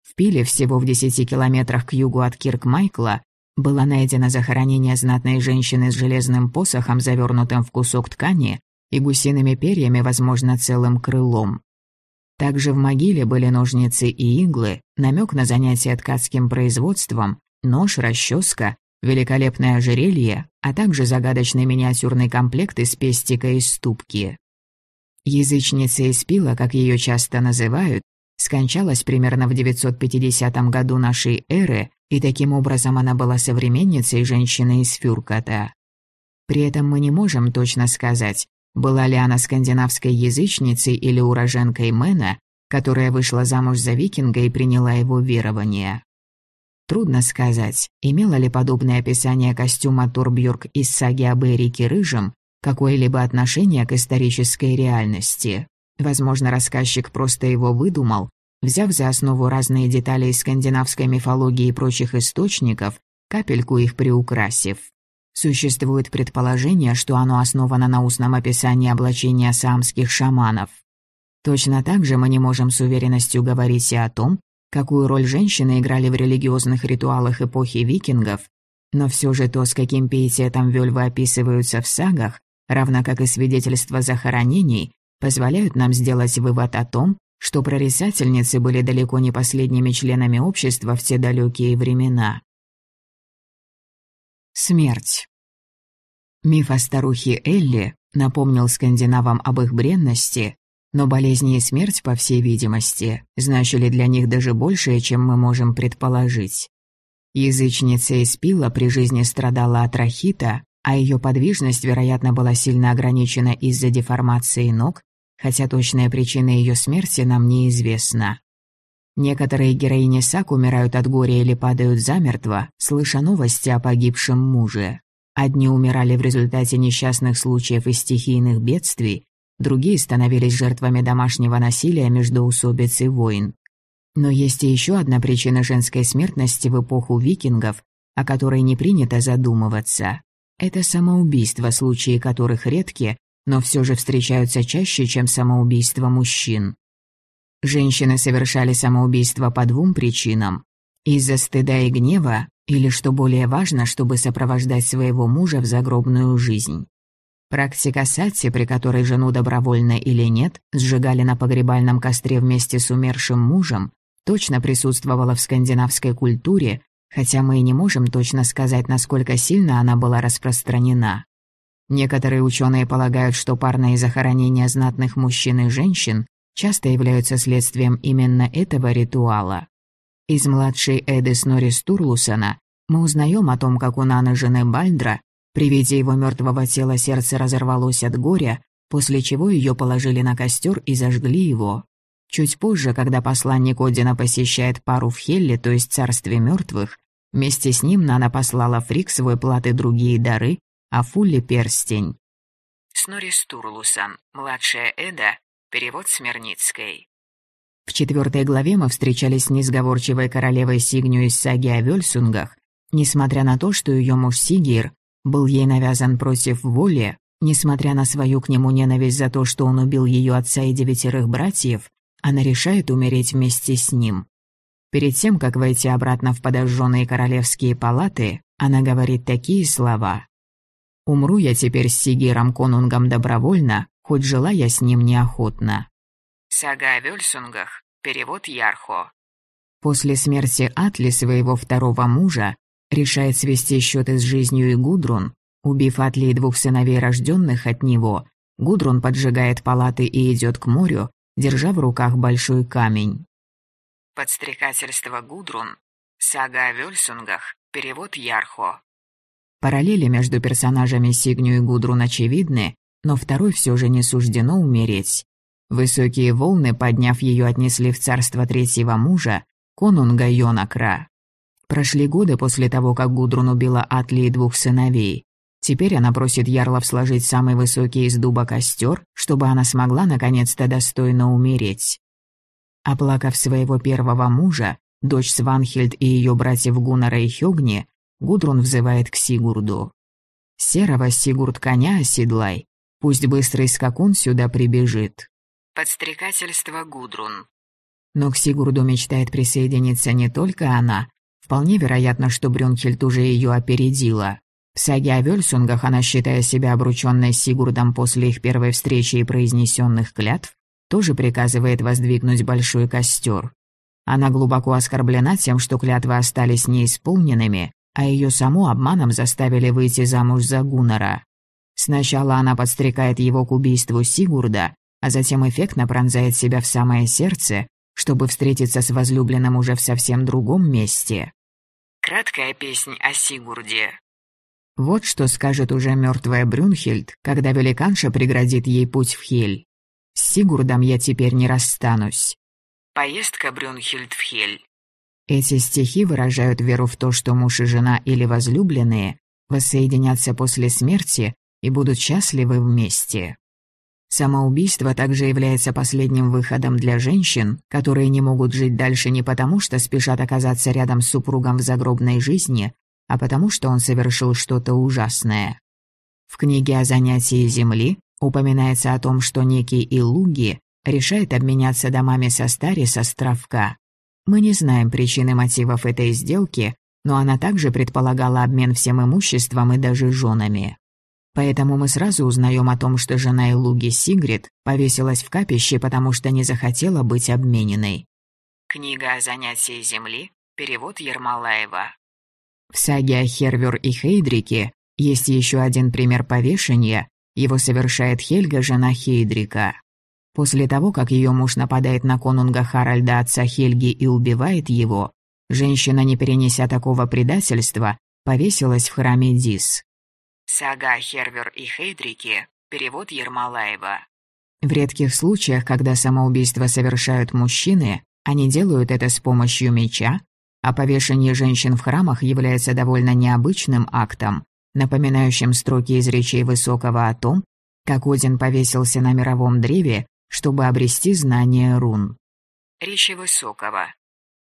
В Пиле, всего в десяти километрах к югу от Кирк-Майкла, было найдено захоронение знатной женщины с железным посохом, завернутым в кусок ткани, и гусиными перьями, возможно, целым крылом. Также в могиле были ножницы и иглы, намек на занятие ткацким производством, нож, расческа, великолепное ожерелье, а также загадочный миниатюрный комплект из пестика и ступки. Язычница из пила, как ее часто называют, скончалась примерно в 950 году нашей эры и таким образом она была современницей женщины из Фюрката. При этом мы не можем точно сказать, была ли она скандинавской язычницей или уроженкой Мэна, которая вышла замуж за викинга и приняла его верование. Трудно сказать, имело ли подобное описание костюма Турбьорк из саги об Эрике Рыжем какое-либо отношение к исторической реальности. Возможно, рассказчик просто его выдумал, взяв за основу разные детали из скандинавской мифологии и прочих источников, капельку их приукрасив. Существует предположение, что оно основано на устном описании облачения саамских шаманов. Точно так же мы не можем с уверенностью говорить и о том, какую роль женщины играли в религиозных ритуалах эпохи викингов, но все же то, с каким пиететом вельвы описываются в сагах, равно как и свидетельства захоронений, позволяют нам сделать вывод о том, что прорицательницы были далеко не последними членами общества в те далекие времена. Смерть. Миф о старухе Элли напомнил скандинавам об их бренности, Но болезни и смерть, по всей видимости, значили для них даже большее, чем мы можем предположить. Язычница Испила при жизни страдала от рахита, а ее подвижность, вероятно, была сильно ограничена из-за деформации ног, хотя точная причина ее смерти нам неизвестна. Некоторые героини Сак умирают от горя или падают замертво, слыша новости о погибшем муже. Одни умирали в результате несчастных случаев и стихийных бедствий, другие становились жертвами домашнего насилия между усобиц и войн. Но есть и еще одна причина женской смертности в эпоху викингов, о которой не принято задумываться. Это самоубийства, случаи которых редки, но все же встречаются чаще, чем самоубийства мужчин. Женщины совершали самоубийство по двум причинам. Из-за стыда и гнева, или, что более важно, чтобы сопровождать своего мужа в загробную жизнь. Практика сати, при которой жену добровольно или нет, сжигали на погребальном костре вместе с умершим мужем, точно присутствовала в скандинавской культуре, хотя мы и не можем точно сказать, насколько сильно она была распространена. Некоторые ученые полагают, что парные захоронения знатных мужчин и женщин часто являются следствием именно этого ритуала. Из младшей Эды Снори Стурлусона мы узнаем о том, как у Наны жены Бальдра при виде его мертвого тела сердце разорвалось от горя, после чего ее положили на костер и зажгли его. Чуть позже, когда посланник Одина посещает пару в Хелле, то есть царстве мертвых, вместе с ним Нана послала Фрик свой плат и другие дары, а Фулли — перстень. Снори Стурлусан, младшая Эда, перевод Смирницкой. В четвертой главе мы встречались с несговорчивой королевой Сигню из саги о Вельсунгах. Несмотря на то, что ее муж Сигир был ей навязан против воли, несмотря на свою к нему ненависть за то, что он убил ее отца и девятерых братьев, она решает умереть вместе с ним. Перед тем, как войти обратно в подожженные королевские палаты, она говорит такие слова. «Умру я теперь с Сигиром Конунгом добровольно, хоть жила я с ним неохотно». Сага о Вельсунгах. Перевод Ярхо. После смерти Атли, своего второго мужа, решает свести счеты с жизнью и Гудрун. Убив Атли и двух сыновей, рожденных от него, Гудрун поджигает палаты и идет к морю, держа в руках большой камень. Подстрекательство Гудрун. Сага о Вельсунгах. Перевод Ярхо. Параллели между персонажами Сигню и Гудрун очевидны, но второй все же не суждено умереть. Высокие волны, подняв ее, отнесли в царство третьего мужа, конунга Йонакра. Прошли годы после того, как Гудрун убила Атли и двух сыновей. Теперь она просит Ярлов сложить самый высокий из дуба костер, чтобы она смогла наконец-то достойно умереть. Оплакав своего первого мужа, дочь Сванхельд и ее братьев Гуннара и Хёгни, Гудрун взывает к Сигурду. «Серого Сигурд коня оседлай, пусть быстрый скакун сюда прибежит». Подстрекательство Гудрун. Но к Сигурду мечтает присоединиться не только она. Вполне вероятно, что Брюнхельд уже ее опередила. В саге о Вельсунгах она, считая себя обрученной Сигурдом после их первой встречи и произнесенных клятв, тоже приказывает воздвигнуть большой костер. Она глубоко оскорблена тем, что клятвы остались неисполненными, а ее саму обманом заставили выйти замуж за Гуннера. Сначала она подстрекает его к убийству Сигурда, а затем эффектно пронзает себя в самое сердце, чтобы встретиться с возлюбленным уже в совсем другом месте. Краткая песня о Сигурде. Вот что скажет уже мертвая Брюнхельд, когда великанша преградит ей путь в Хель. С Сигурдом я теперь не расстанусь. Поездка Брюнхельд в Хель. Эти стихи выражают веру в то, что муж и жена или возлюбленные воссоединятся после смерти и будут счастливы вместе. Самоубийство также является последним выходом для женщин, которые не могут жить дальше не потому, что спешат оказаться рядом с супругом в загробной жизни, а потому что он совершил что-то ужасное. В книге о занятии земли упоминается о том, что некий Илуги решает обменяться домами со Стари с островка. Мы не знаем причины мотивов этой сделки, но она также предполагала обмен всем имуществом и даже женами. Поэтому мы сразу узнаем о том, что жена Илуги Сигрид повесилась в капище, потому что не захотела быть обмененной. Книга о занятии земли. Перевод Ермолаева. В саге о Хервер и Хейдрике есть еще один пример повешения. Его совершает Хельга, жена Хейдрика. После того, как ее муж нападает на конунга Харальда отца Хельги и убивает его, женщина, не перенеся такого предательства, повесилась в храме Дис. Сага Хервер и Хейдрики. Перевод Ермолаева. В редких случаях, когда самоубийство совершают мужчины, они делают это с помощью меча, а повешение женщин в храмах является довольно необычным актом, напоминающим строки из речей Высокого о том, как Один повесился на мировом древе, чтобы обрести знание рун. Речи Высокого.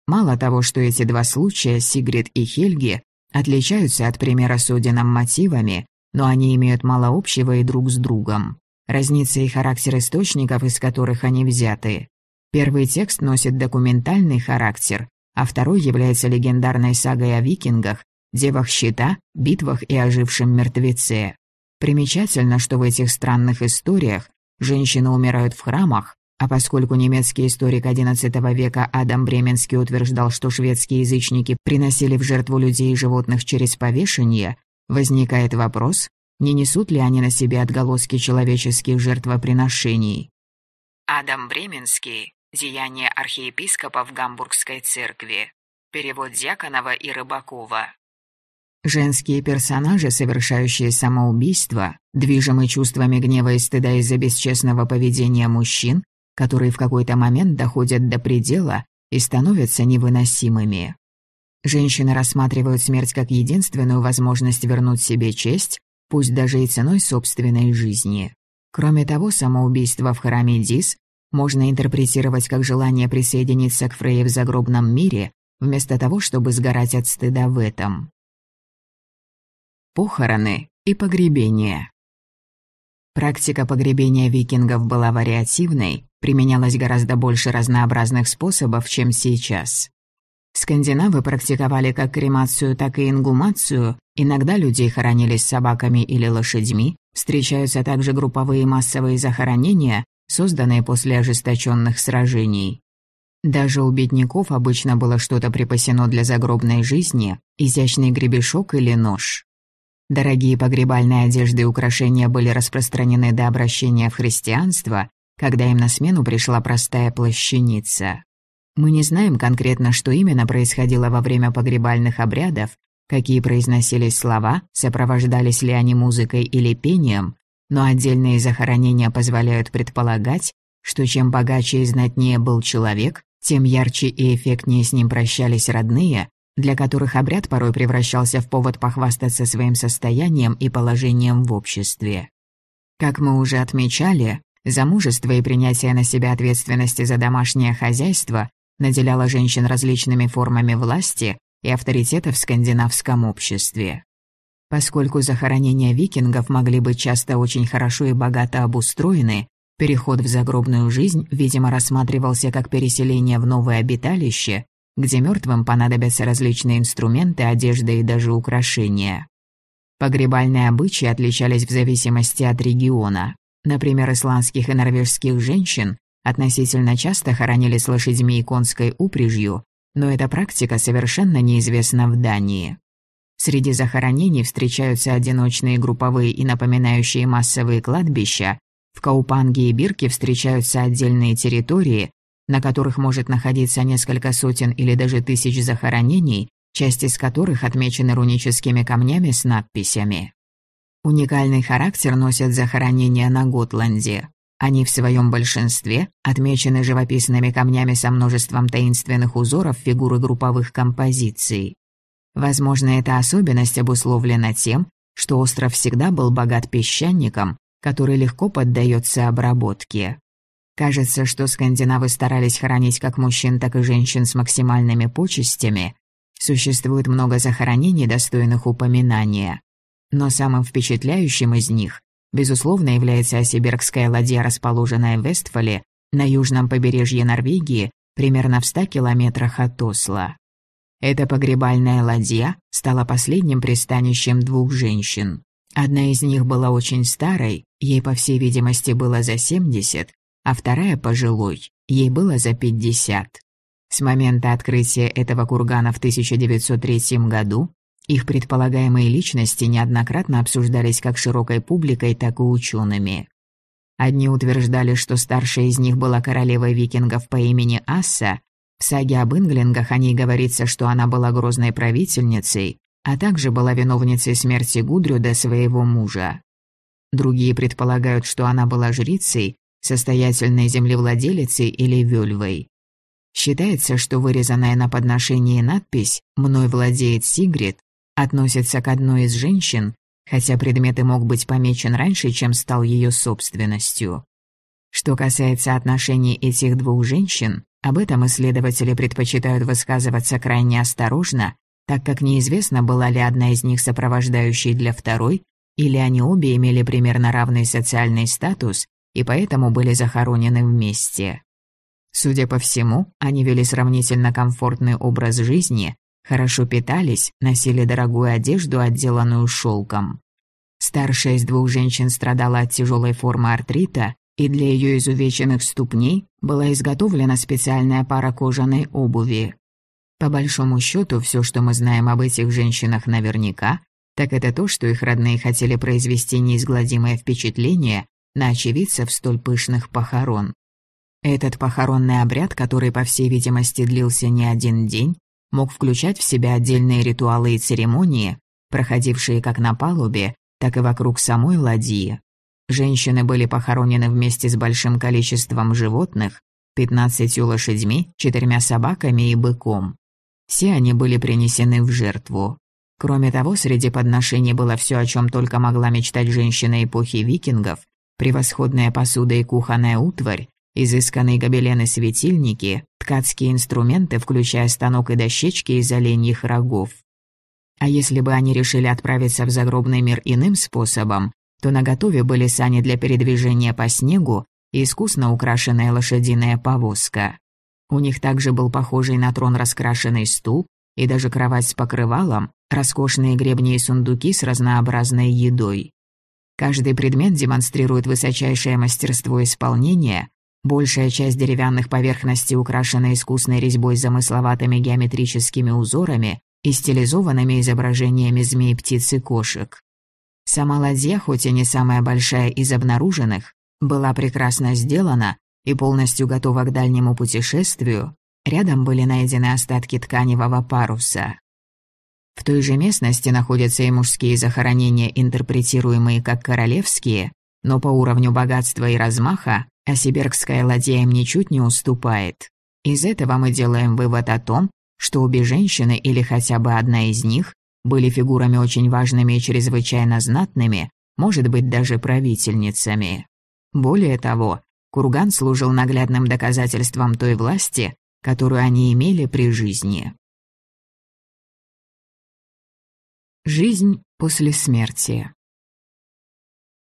Мало того, что эти два случая, Сигрид и Хельги, отличаются от примера с Одином мотивами, но они имеют мало общего и друг с другом. Разница и характер источников, из которых они взяты. Первый текст носит документальный характер, а второй является легендарной сагой о викингах, девах щита, битвах и ожившем мертвеце. Примечательно, что в этих странных историях женщины умирают в храмах, а поскольку немецкий историк XI века Адам Бременский утверждал, что шведские язычники приносили в жертву людей и животных через повешение, возникает вопрос, не несут ли они на себе отголоски человеческих жертвоприношений. Адам Бременский. Деяния архиепископа в Гамбургской церкви. Перевод Дьяконова и Рыбакова. Женские персонажи, совершающие самоубийство, движимы чувствами гнева и стыда из-за бесчестного поведения мужчин, которые в какой-то момент доходят до предела и становятся невыносимыми. Женщины рассматривают смерть как единственную возможность вернуть себе честь, пусть даже и ценой собственной жизни. Кроме того, самоубийство в храме Дис можно интерпретировать как желание присоединиться к Фрейе в загробном мире, вместо того, чтобы сгорать от стыда в этом. Похороны и погребение. Практика погребения викингов была вариативной, применялось гораздо больше разнообразных способов, чем сейчас. Скандинавы практиковали как кремацию, так и ингумацию, иногда людей хоронили с собаками или лошадьми, встречаются также групповые массовые захоронения, созданные после ожесточенных сражений. Даже у бедняков обычно было что-то припасено для загробной жизни, изящный гребешок или нож. Дорогие погребальные одежды и украшения были распространены до обращения в христианство, когда им на смену пришла простая плащаница. Мы не знаем конкретно, что именно происходило во время погребальных обрядов, какие произносились слова, сопровождались ли они музыкой или пением, но отдельные захоронения позволяют предполагать, что чем богаче и знатнее был человек, тем ярче и эффектнее с ним прощались родные, для которых обряд порой превращался в повод похвастаться своим состоянием и положением в обществе. Как мы уже отмечали, замужество и принятие на себя ответственности за домашнее хозяйство наделяло женщин различными формами власти и авторитета в скандинавском обществе. Поскольку захоронения викингов могли быть часто очень хорошо и богато обустроены, переход в загробную жизнь, видимо, рассматривался как переселение в новое обиталище, где мертвым понадобятся различные инструменты, одежда и даже украшения. Погребальные обычаи отличались в зависимости от региона. Например, исландских и норвежских женщин относительно часто хоронили с лошадьми и конской упряжью, но эта практика совершенно неизвестна в Дании. Среди захоронений встречаются одиночные групповые и напоминающие массовые кладбища. В Каупанге и Бирке встречаются отдельные территории, на которых может находиться несколько сотен или даже тысяч захоронений, часть из которых отмечены руническими камнями с надписями. Уникальный характер носят захоронения на Готланде. Они в своем большинстве отмечены живописными камнями со множеством таинственных узоров фигуры групповых композиций. Возможно, эта особенность обусловлена тем, что остров всегда был богат песчаником, который легко поддается обработке. Кажется, что скандинавы старались хоронить как мужчин, так и женщин с максимальными почестями. Существует много захоронений, достойных упоминания. Но самым впечатляющим из них, безусловно, является Осибергская ладья, расположенная в Вестфале, на южном побережье Норвегии, примерно в 100 километрах от Осло. Эта погребальная ладья стала последним пристанищем двух женщин. Одна из них была очень старой, ей, по всей видимости, было за 70, а вторая пожилой, ей было за 50. С момента открытия этого кургана в 1903 году их предполагаемые личности неоднократно обсуждались как широкой публикой, так и учеными. Одни утверждали, что старшая из них была королевой викингов по имени Асса. В саге об Инглингах о ней говорится, что она была грозной правительницей, а также была виновницей смерти Гудрюда, своего мужа. Другие предполагают, что она была жрицей, состоятельной землевладелицей или вельвой. Считается, что вырезанная на подношении надпись «Мной владеет Сигрид» относится к одной из женщин, хотя предмет мог быть помечен раньше, чем стал ее собственностью. Что касается отношений этих двух женщин, об этом исследователи предпочитают высказываться крайне осторожно, так как неизвестно, была ли одна из них сопровождающей для второй, или они обе имели примерно равный социальный статус и поэтому были захоронены вместе. Судя по всему, они вели сравнительно комфортный образ жизни, хорошо питались, носили дорогую одежду, отделанную шелком. Старшая из двух женщин страдала от тяжелой формы артрита, и для ее изувеченных ступней была изготовлена специальная пара кожаной обуви. По большому счету, все, что мы знаем об этих женщинах наверняка, так это то, что их родные хотели произвести неизгладимое впечатление на очевидцев столь пышных похорон. Этот похоронный обряд, который, по всей видимости, длился не один день, мог включать в себя отдельные ритуалы и церемонии, проходившие как на палубе, так и вокруг самой ладьи. Женщины были похоронены вместе с большим количеством животных, пятнадцатью лошадьми, четырьмя собаками и быком. Все они были принесены в жертву. Кроме того, среди подношений было все, о чем только могла мечтать женщина эпохи викингов, превосходная посуда и кухонная утварь, изысканные гобелены светильники, ткацкие инструменты, включая станок и дощечки из оленьих рогов. А если бы они решили отправиться в загробный мир иным способом, то наготове были сани для передвижения по снегу и искусно украшенная лошадиная повозка. У них также был похожий на трон раскрашенный стул и даже кровать с покрывалом, роскошные гребни и сундуки с разнообразной едой. Каждый предмет демонстрирует высочайшее мастерство исполнения, большая часть деревянных поверхностей украшена искусной резьбой с замысловатыми геометрическими узорами и стилизованными изображениями змей, птиц и кошек. Сама ладья, хоть и не самая большая из обнаруженных, была прекрасно сделана и полностью готова к дальнему путешествию, рядом были найдены остатки тканевого паруса. В той же местности находятся и мужские захоронения, интерпретируемые как королевские, но по уровню богатства и размаха Осибергская ладья им ничуть не уступает. Из этого мы делаем вывод о том, что обе женщины или хотя бы одна из них были фигурами очень важными и чрезвычайно знатными, может быть, даже правительницами. Более того, курган служил наглядным доказательством той власти, которую они имели при жизни. Жизнь после смерти.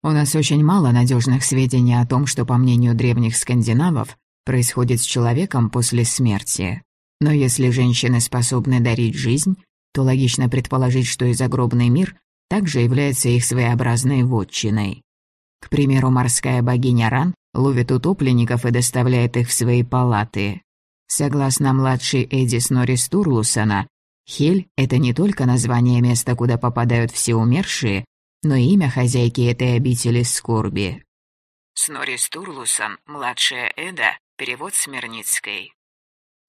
У нас очень мало надежных сведений о том, что, по мнению древних скандинавов, происходит с человеком после смерти. Но если женщины способны дарить жизнь, то логично предположить, что и загробный мир также является их своеобразной вотчиной. К примеру, морская богиня Ран ловит утопленников и доставляет их в свои палаты. Согласно младшей Эдди Снори Стурлусона, Хель — это не только название места, куда попадают все умершие, но и имя хозяйки этой обители скорби. Снори Стурлусон, младшая Эда, перевод Смирницкой.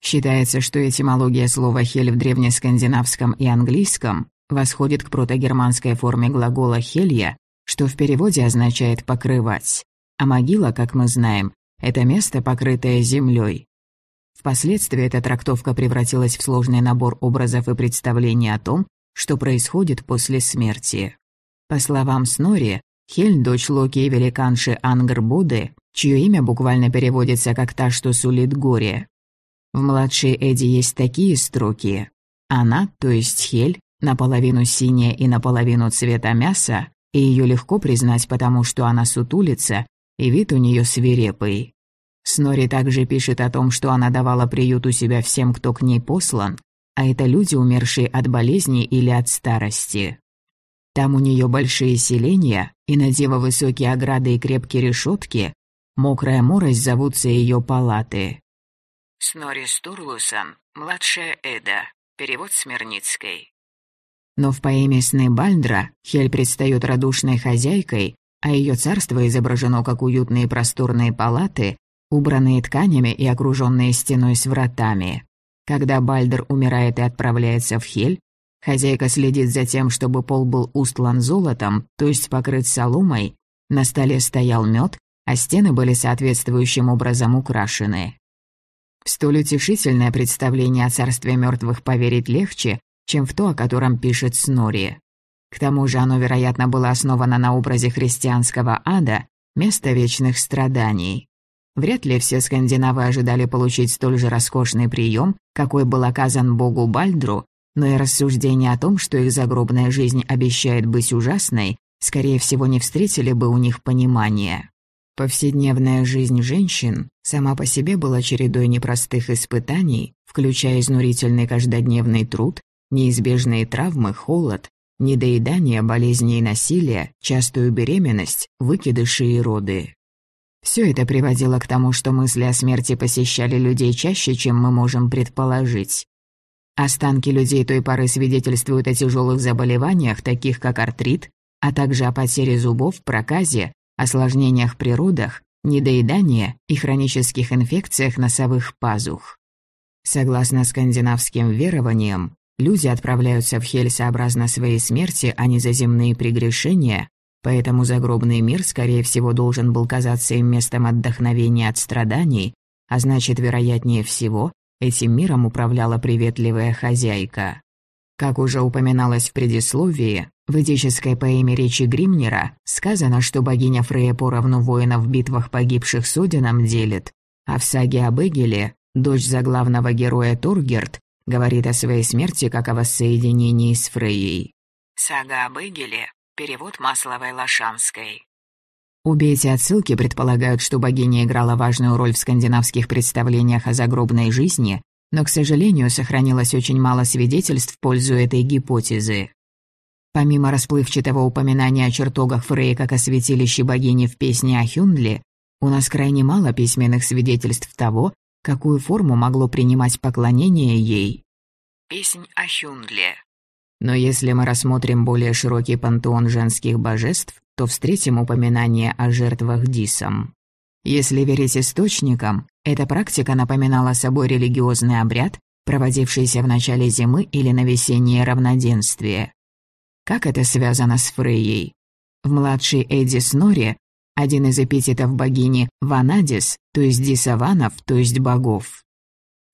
Считается, что этимология слова «хель» в древнескандинавском и английском восходит к протогерманской форме глагола «хелья», что в переводе означает «покрывать». А могила, как мы знаем, это место, покрытое землей. Впоследствии эта трактовка превратилась в сложный набор образов и представлений о том, что происходит после смерти. По словам Снори, Хель – дочь Локи и великанши Ангрбуды, чье имя буквально переводится как «та, что сулит горе». В младшей Эдди есть такие строки. Она, то есть Хель, наполовину синяя и наполовину цвета мяса, и ее легко признать, потому что она сутулится, и вид у нее свирепый. Снори также пишет о том, что она давала приют у себя всем, кто к ней послан, а это люди, умершие от болезни или от старости. Там у нее большие селения, и надева высокие ограды и крепкие решетки, мокрая морось зовутся ее палаты. Снори Стурлусон, младшая Эда, перевод Смирницкой. Но в поэме «Сны Бальдра» Хель предстает радушной хозяйкой, а ее царство изображено как уютные просторные палаты, убранные тканями и окруженные стеной с вратами. Когда Бальдер умирает и отправляется в Хель, хозяйка следит за тем, чтобы пол был устлан золотом, то есть покрыт соломой, на столе стоял мед, а стены были соответствующим образом украшены. Столь утешительное представление о царстве мертвых поверить легче, чем в то, о котором пишет Снори. К тому же оно, вероятно, было основано на образе христианского ада, места вечных страданий. Вряд ли все скандинавы ожидали получить столь же роскошный прием, какой был оказан богу Бальдру, но и рассуждение о том, что их загробная жизнь обещает быть ужасной, скорее всего, не встретили бы у них понимания. Повседневная жизнь женщин сама по себе была чередой непростых испытаний, включая изнурительный каждодневный труд, неизбежные травмы, холод, недоедание, болезни и насилие, частую беременность, выкидыши и роды. Все это приводило к тому, что мысли о смерти посещали людей чаще, чем мы можем предположить. Останки людей той поры свидетельствуют о тяжелых заболеваниях, таких как артрит, а также о потере зубов, проказе, осложнениях при родах, недоедании и хронических инфекциях носовых пазух. Согласно скандинавским верованиям, люди отправляются в Хель сообразно своей смерти, а не за земные прегрешения, поэтому загробный мир, скорее всего, должен был казаться им местом отдохновения от страданий, а значит, вероятнее всего, этим миром управляла приветливая хозяйка. Как уже упоминалось в предисловии, в эдической поэме речи Гримнера сказано, что богиня Фрея поровну воинов в битвах погибших с Одином делит, а в саге об Эгеле дочь заглавного героя Тургерт говорит о своей смерти как о воссоединении с Фрейей. Сага об Эгеле. Перевод Масловой Лошанской. Обе эти отсылки предполагают, что богиня играла важную роль в скандинавских представлениях о загробной жизни но, к сожалению, сохранилось очень мало свидетельств в пользу этой гипотезы. Помимо расплывчатого упоминания о чертогах Фрей как о святилище богини в песне о Хюндле, у нас крайне мало письменных свидетельств того, какую форму могло принимать поклонение ей. Песнь о Хюндле. Но если мы рассмотрим более широкий пантеон женских божеств, то встретим упоминание о жертвах Дисом. Если верить источникам, эта практика напоминала собой религиозный обряд, проводившийся в начале зимы или на весеннее равноденствие. Как это связано с Фрейей? В младшей Эдди Снори один из эпитетов богини Ванадис, то есть Дисаванов, то есть богов.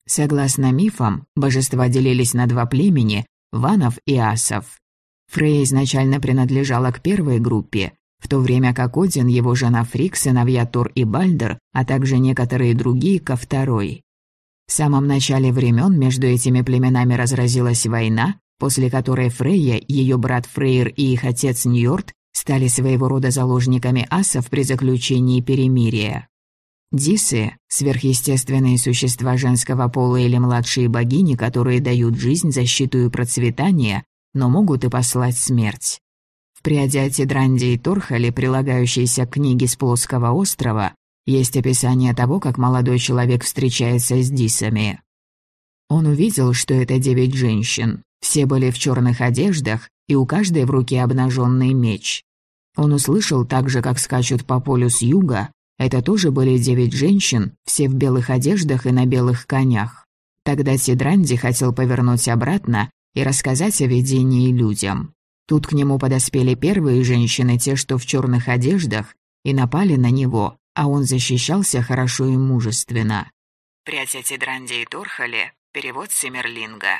Согласно мифам, божества делились на два племени – Ванов и Асов. Фрей изначально принадлежала к первой группе, в то время как Один, его жена Фрик, сыновья Тор и Бальдер, а также некоторые другие ко второй. В самом начале времен между этими племенами разразилась война, после которой Фрейя, ее брат Фрейр и их отец Ньорд стали своего рода заложниками асов при заключении перемирия. Дисы – сверхъестественные существа женского пола или младшие богини, которые дают жизнь, защиту и процветание, но могут и послать смерть. В приодяте Дранди и Торхали, прилагающейся к книге с плоского острова, есть описание того, как молодой человек встречается с дисами. Он увидел, что это девять женщин. Все были в черных одеждах, и у каждой в руке обнаженный меч. Он услышал также, как скачут по полю с юга. Это тоже были девять женщин, все в белых одеждах и на белых конях. Тогда Сидранди хотел повернуть обратно и рассказать о видении людям. Тут к нему подоспели первые женщины, те, что в черных одеждах, и напали на него, а он защищался хорошо и мужественно. Прятя Дранди и Торхали. Перевод Семерлинга.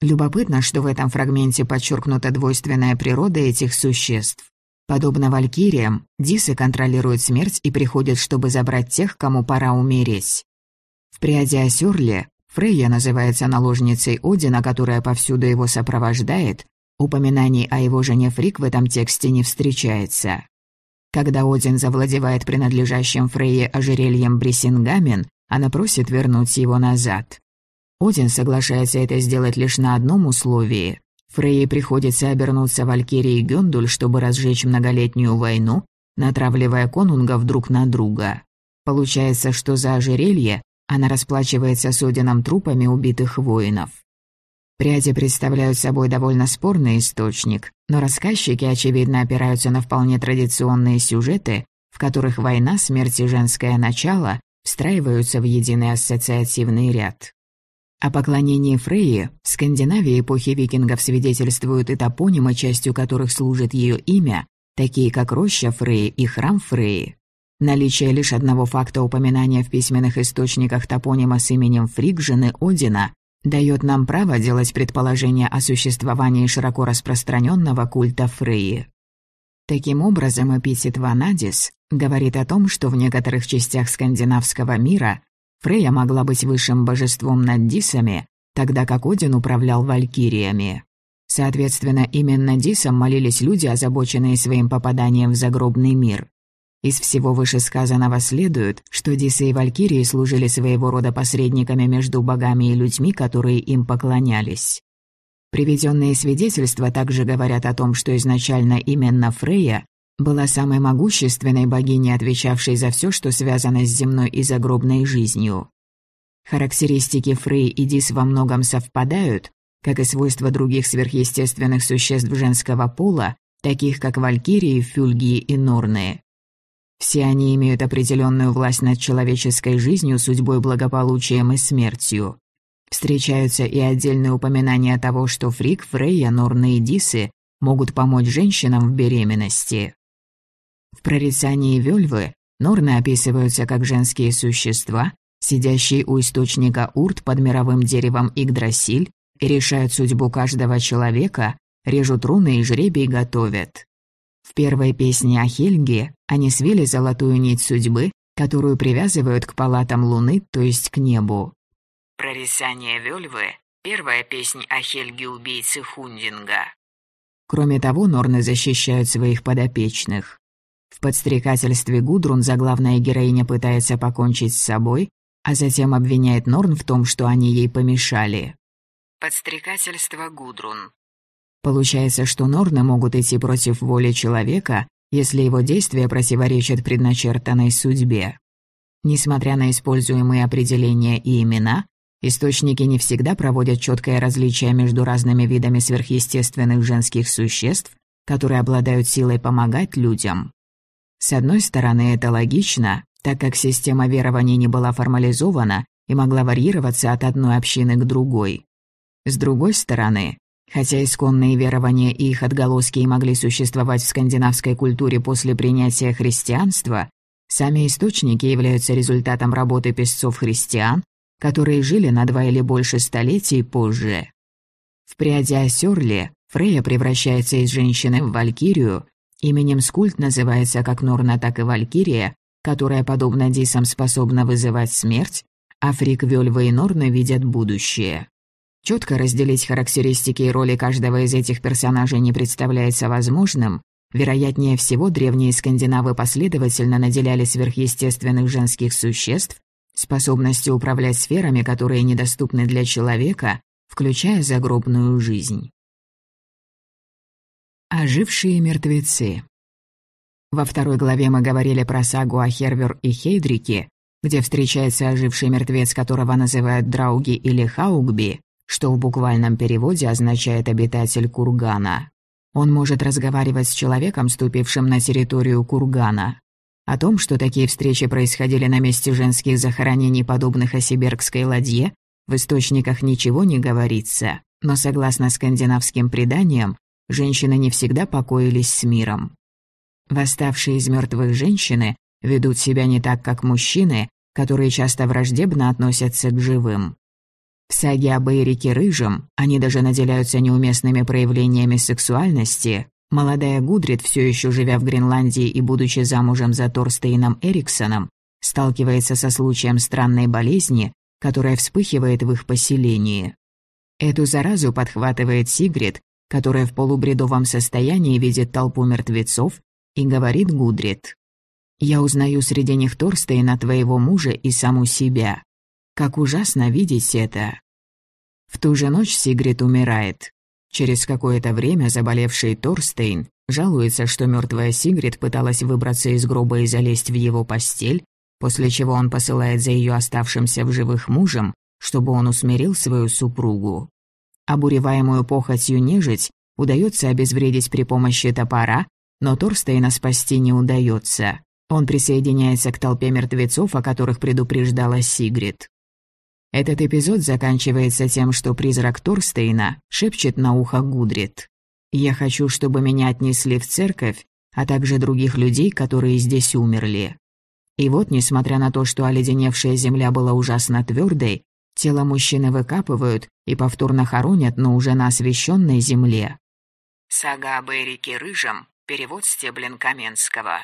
Любопытно, что в этом фрагменте подчеркнута двойственная природа этих существ. Подобно валькириям, дисы контролируют смерть и приходят, чтобы забрать тех, кому пора умереть. В пряди о Сёрле Фрейя называется наложницей Одина, которая повсюду его сопровождает, Упоминаний о его жене Фрик в этом тексте не встречается. Когда Один завладевает принадлежащим Фрейе ожерельем Брисингамен, она просит вернуть его назад. Один соглашается это сделать лишь на одном условии. Фрейе приходится обернуться Валькирией Гёндуль, чтобы разжечь многолетнюю войну, натравливая конунгов друг на друга. Получается, что за ожерелье она расплачивается с Одином трупами убитых воинов. Пряди представляют собой довольно спорный источник, но рассказчики, очевидно, опираются на вполне традиционные сюжеты, в которых война, смерть и женское начало встраиваются в единый ассоциативный ряд. О поклонении Фрейи в Скандинавии эпохи викингов свидетельствуют и топонимы, частью которых служит ее имя, такие как роща Фреи и храм Фреи. Наличие лишь одного факта упоминания в письменных источниках топонима с именем Фриг, жены Одина, дает нам право делать предположение о существовании широко распространенного культа Фреи. Таким образом, эпитет «ванадис» говорит о том, что в некоторых частях скандинавского мира Фрея могла быть высшим божеством над Дисами, тогда как Один управлял валькириями. Соответственно, именно Дисам молились люди, озабоченные своим попаданием в загробный мир. Из всего вышесказанного следует, что Дисы и Валькирии служили своего рода посредниками между богами и людьми, которые им поклонялись. Приведенные свидетельства также говорят о том, что изначально именно Фрея была самой могущественной богиней, отвечавшей за все, что связано с земной и загробной жизнью. Характеристики Фрей и Дис во многом совпадают, как и свойства других сверхъестественных существ женского пола, таких как Валькирии, Фюльгии и Норны. Все они имеют определенную власть над человеческой жизнью, судьбой, благополучием и смертью. Встречаются и отдельные упоминания того, что Фрик, Фрейя, Норны и Дисы могут помочь женщинам в беременности. В прорицании Вельвы Норны описываются как женские существа, сидящие у источника Урт под мировым деревом Игдрасиль и решают судьбу каждого человека, режут руны и жребий готовят. В первой песне о Хельге они свели золотую нить судьбы, которую привязывают к палатам луны, то есть к небу. Прорисание Вельвы – первая песня о Хельге-убийце Хундинга. Кроме того, Норны защищают своих подопечных. В подстрекательстве Гудрун заглавная героиня пытается покончить с собой, а затем обвиняет Норн в том, что они ей помешали. Подстрекательство Гудрун. Получается, что норны могут идти против воли человека, если его действия противоречат предначертанной судьбе. Несмотря на используемые определения и имена, источники не всегда проводят четкое различие между разными видами сверхъестественных женских существ, которые обладают силой помогать людям. С одной стороны, это логично, так как система верований не была формализована и могла варьироваться от одной общины к другой. С другой стороны, Хотя исконные верования и их отголоски и могли существовать в скандинавской культуре после принятия христианства, сами источники являются результатом работы песцов-христиан, которые жили на два или больше столетий позже. В пряди о Сёрле Фрея превращается из женщины в валькирию, именем Скульт называется как Норна, так и Валькирия, которая, подобно Дисам, способна вызывать смерть, а Фрик, Вельва и Норна видят будущее. Четко разделить характеристики и роли каждого из этих персонажей не представляется возможным. Вероятнее всего, древние скандинавы последовательно наделяли сверхъестественных женских существ способностью управлять сферами, которые недоступны для человека, включая загробную жизнь. Ожившие мертвецы Во второй главе мы говорили про сагу о Хервер и Хейдрике, где встречается оживший мертвец, которого называют Драуги или Хаугби, что в буквальном переводе означает «обитатель кургана». Он может разговаривать с человеком, ступившим на территорию кургана. О том, что такие встречи происходили на месте женских захоронений, подобных Осибергской ладье, в источниках ничего не говорится, но согласно скандинавским преданиям, женщины не всегда покоились с миром. Восставшие из мертвых женщины ведут себя не так, как мужчины, которые часто враждебно относятся к живым. В саге об Эрике Рыжем они даже наделяются неуместными проявлениями сексуальности. Молодая Гудрид, все еще живя в Гренландии и будучи замужем за Торстейном Эриксоном, сталкивается со случаем странной болезни, которая вспыхивает в их поселении. Эту заразу подхватывает Сигрид, которая в полубредовом состоянии видит толпу мертвецов и говорит Гудрид. «Я узнаю среди них Торстейна, твоего мужа и саму себя. Как ужасно видеть это. В ту же ночь Сигрид умирает. Через какое-то время заболевший Торстейн жалуется, что мертвая Сигрид пыталась выбраться из гроба и залезть в его постель, после чего он посылает за ее оставшимся в живых мужем, чтобы он усмирил свою супругу. Обуреваемую похотью нежить удается обезвредить при помощи топора, но Торстейна спасти не удается. Он присоединяется к толпе мертвецов, о которых предупреждала Сигрид. Этот эпизод заканчивается тем, что призрак Торстейна шепчет на ухо Гудрит. «Я хочу, чтобы меня отнесли в церковь, а также других людей, которые здесь умерли». И вот, несмотря на то, что оледеневшая земля была ужасно твердой, тело мужчины выкапывают и повторно хоронят, но уже на освященной земле. Сага об Эрике Рыжем, перевод Стеблин Каменского.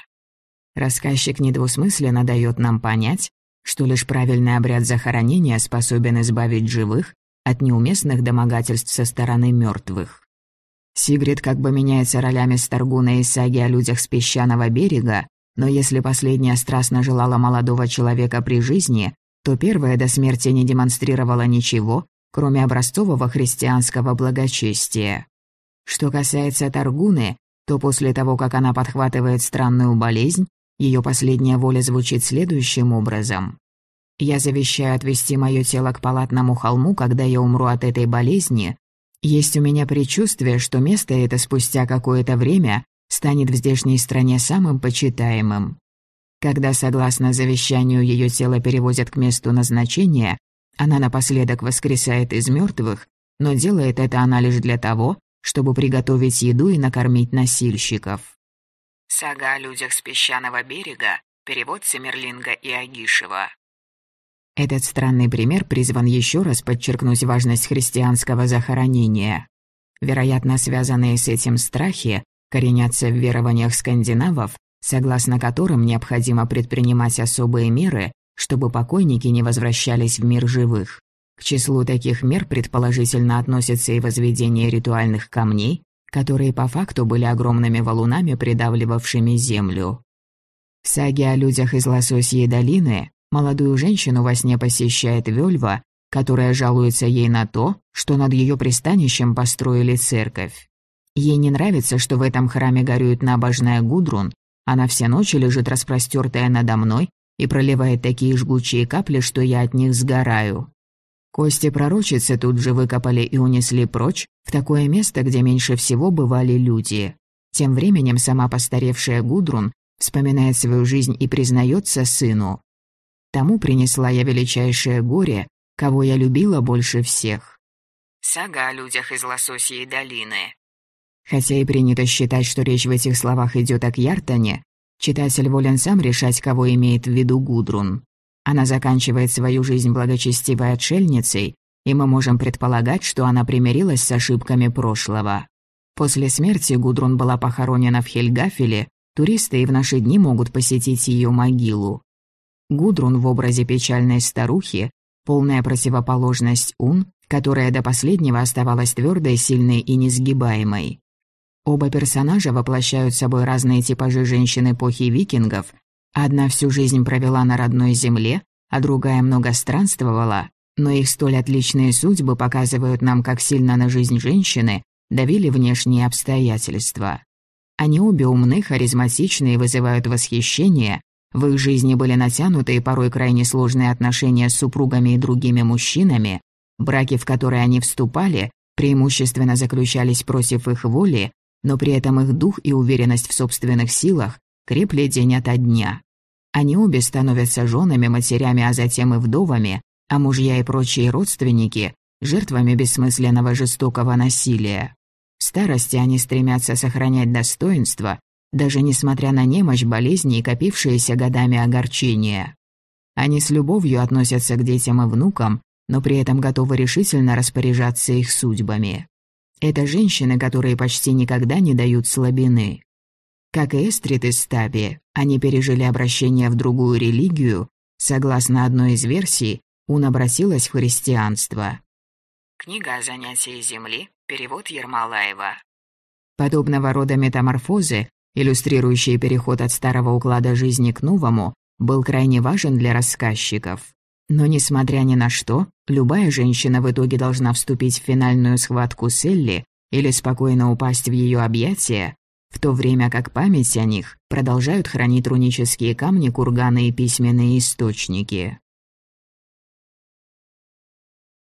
Рассказчик недвусмысленно дает нам понять, что лишь правильный обряд захоронения способен избавить живых от неуместных домогательств со стороны мертвых. Сигрид как бы меняется ролями с Таргуна и саги о людях с песчаного берега, но если последняя страстно желала молодого человека при жизни, то первая до смерти не демонстрировала ничего, кроме образцового христианского благочестия. Что касается Таргуны, то после того, как она подхватывает странную болезнь, ее последняя воля звучит следующим образом. «Я завещаю отвести мое тело к палатному холму, когда я умру от этой болезни. Есть у меня предчувствие, что место это спустя какое-то время станет в здешней стране самым почитаемым. Когда, согласно завещанию, ее тело перевозят к месту назначения, она напоследок воскресает из мертвых, но делает это она лишь для того, чтобы приготовить еду и накормить носильщиков. Сага о людях с песчаного берега, перевод Семерлинга и Агишева. Этот странный пример призван еще раз подчеркнуть важность христианского захоронения. Вероятно, связанные с этим страхи коренятся в верованиях скандинавов, согласно которым необходимо предпринимать особые меры, чтобы покойники не возвращались в мир живых. К числу таких мер предположительно относится и возведение ритуальных камней, которые по факту были огромными валунами, придавливавшими землю. В саге о людях из Лососьей долины молодую женщину во сне посещает Вельва, которая жалуется ей на то, что над ее пристанищем построили церковь. Ей не нравится, что в этом храме горюет набожная Гудрун, она все ночи лежит распростертая надо мной и проливает такие жгучие капли, что я от них сгораю. Кости пророчицы тут же выкопали и унесли прочь, в такое место, где меньше всего бывали люди. Тем временем сама постаревшая Гудрун вспоминает свою жизнь и признается сыну. Тому принесла я величайшее горе, кого я любила больше всех. Сага о людях из Лососьей долины. Хотя и принято считать, что речь в этих словах идет о Кьяртане, читатель волен сам решать, кого имеет в виду Гудрун. Она заканчивает свою жизнь благочестивой отшельницей, и мы можем предполагать, что она примирилась с ошибками прошлого. После смерти Гудрун была похоронена в Хельгафеле, туристы и в наши дни могут посетить ее могилу. Гудрун в образе печальной старухи, полная противоположность Ун, которая до последнего оставалась твердой, сильной и несгибаемой. Оба персонажа воплощают собой разные типажи женщин эпохи викингов, Одна всю жизнь провела на родной земле, а другая много странствовала, но их столь отличные судьбы показывают нам, как сильно на жизнь женщины давили внешние обстоятельства. Они обе умны, харизматичны и вызывают восхищение. В их жизни были натянуты и порой крайне сложные отношения с супругами и другими мужчинами. Браки, в которые они вступали, преимущественно заключались против их воли, но при этом их дух и уверенность в собственных силах крепли день ото дня. Они обе становятся женами, матерями, а затем и вдовами, а мужья и прочие родственники – жертвами бессмысленного жестокого насилия. В старости они стремятся сохранять достоинство, даже несмотря на немощь, болезни и копившиеся годами огорчения. Они с любовью относятся к детям и внукам, но при этом готовы решительно распоряжаться их судьбами. Это женщины, которые почти никогда не дают слабины. Как и Эстрид из Стаби, они пережили обращение в другую религию. Согласно одной из версий, Ун обратилась в христианство. Книга о занятии Земли, перевод Ермолаева. Подобного рода метаморфозы, иллюстрирующие переход от старого уклада жизни к новому, был крайне важен для рассказчиков. Но несмотря ни на что, любая женщина в итоге должна вступить в финальную схватку с Элли или спокойно упасть в ее объятия, в то время как память о них продолжают хранить рунические камни, курганы и письменные источники.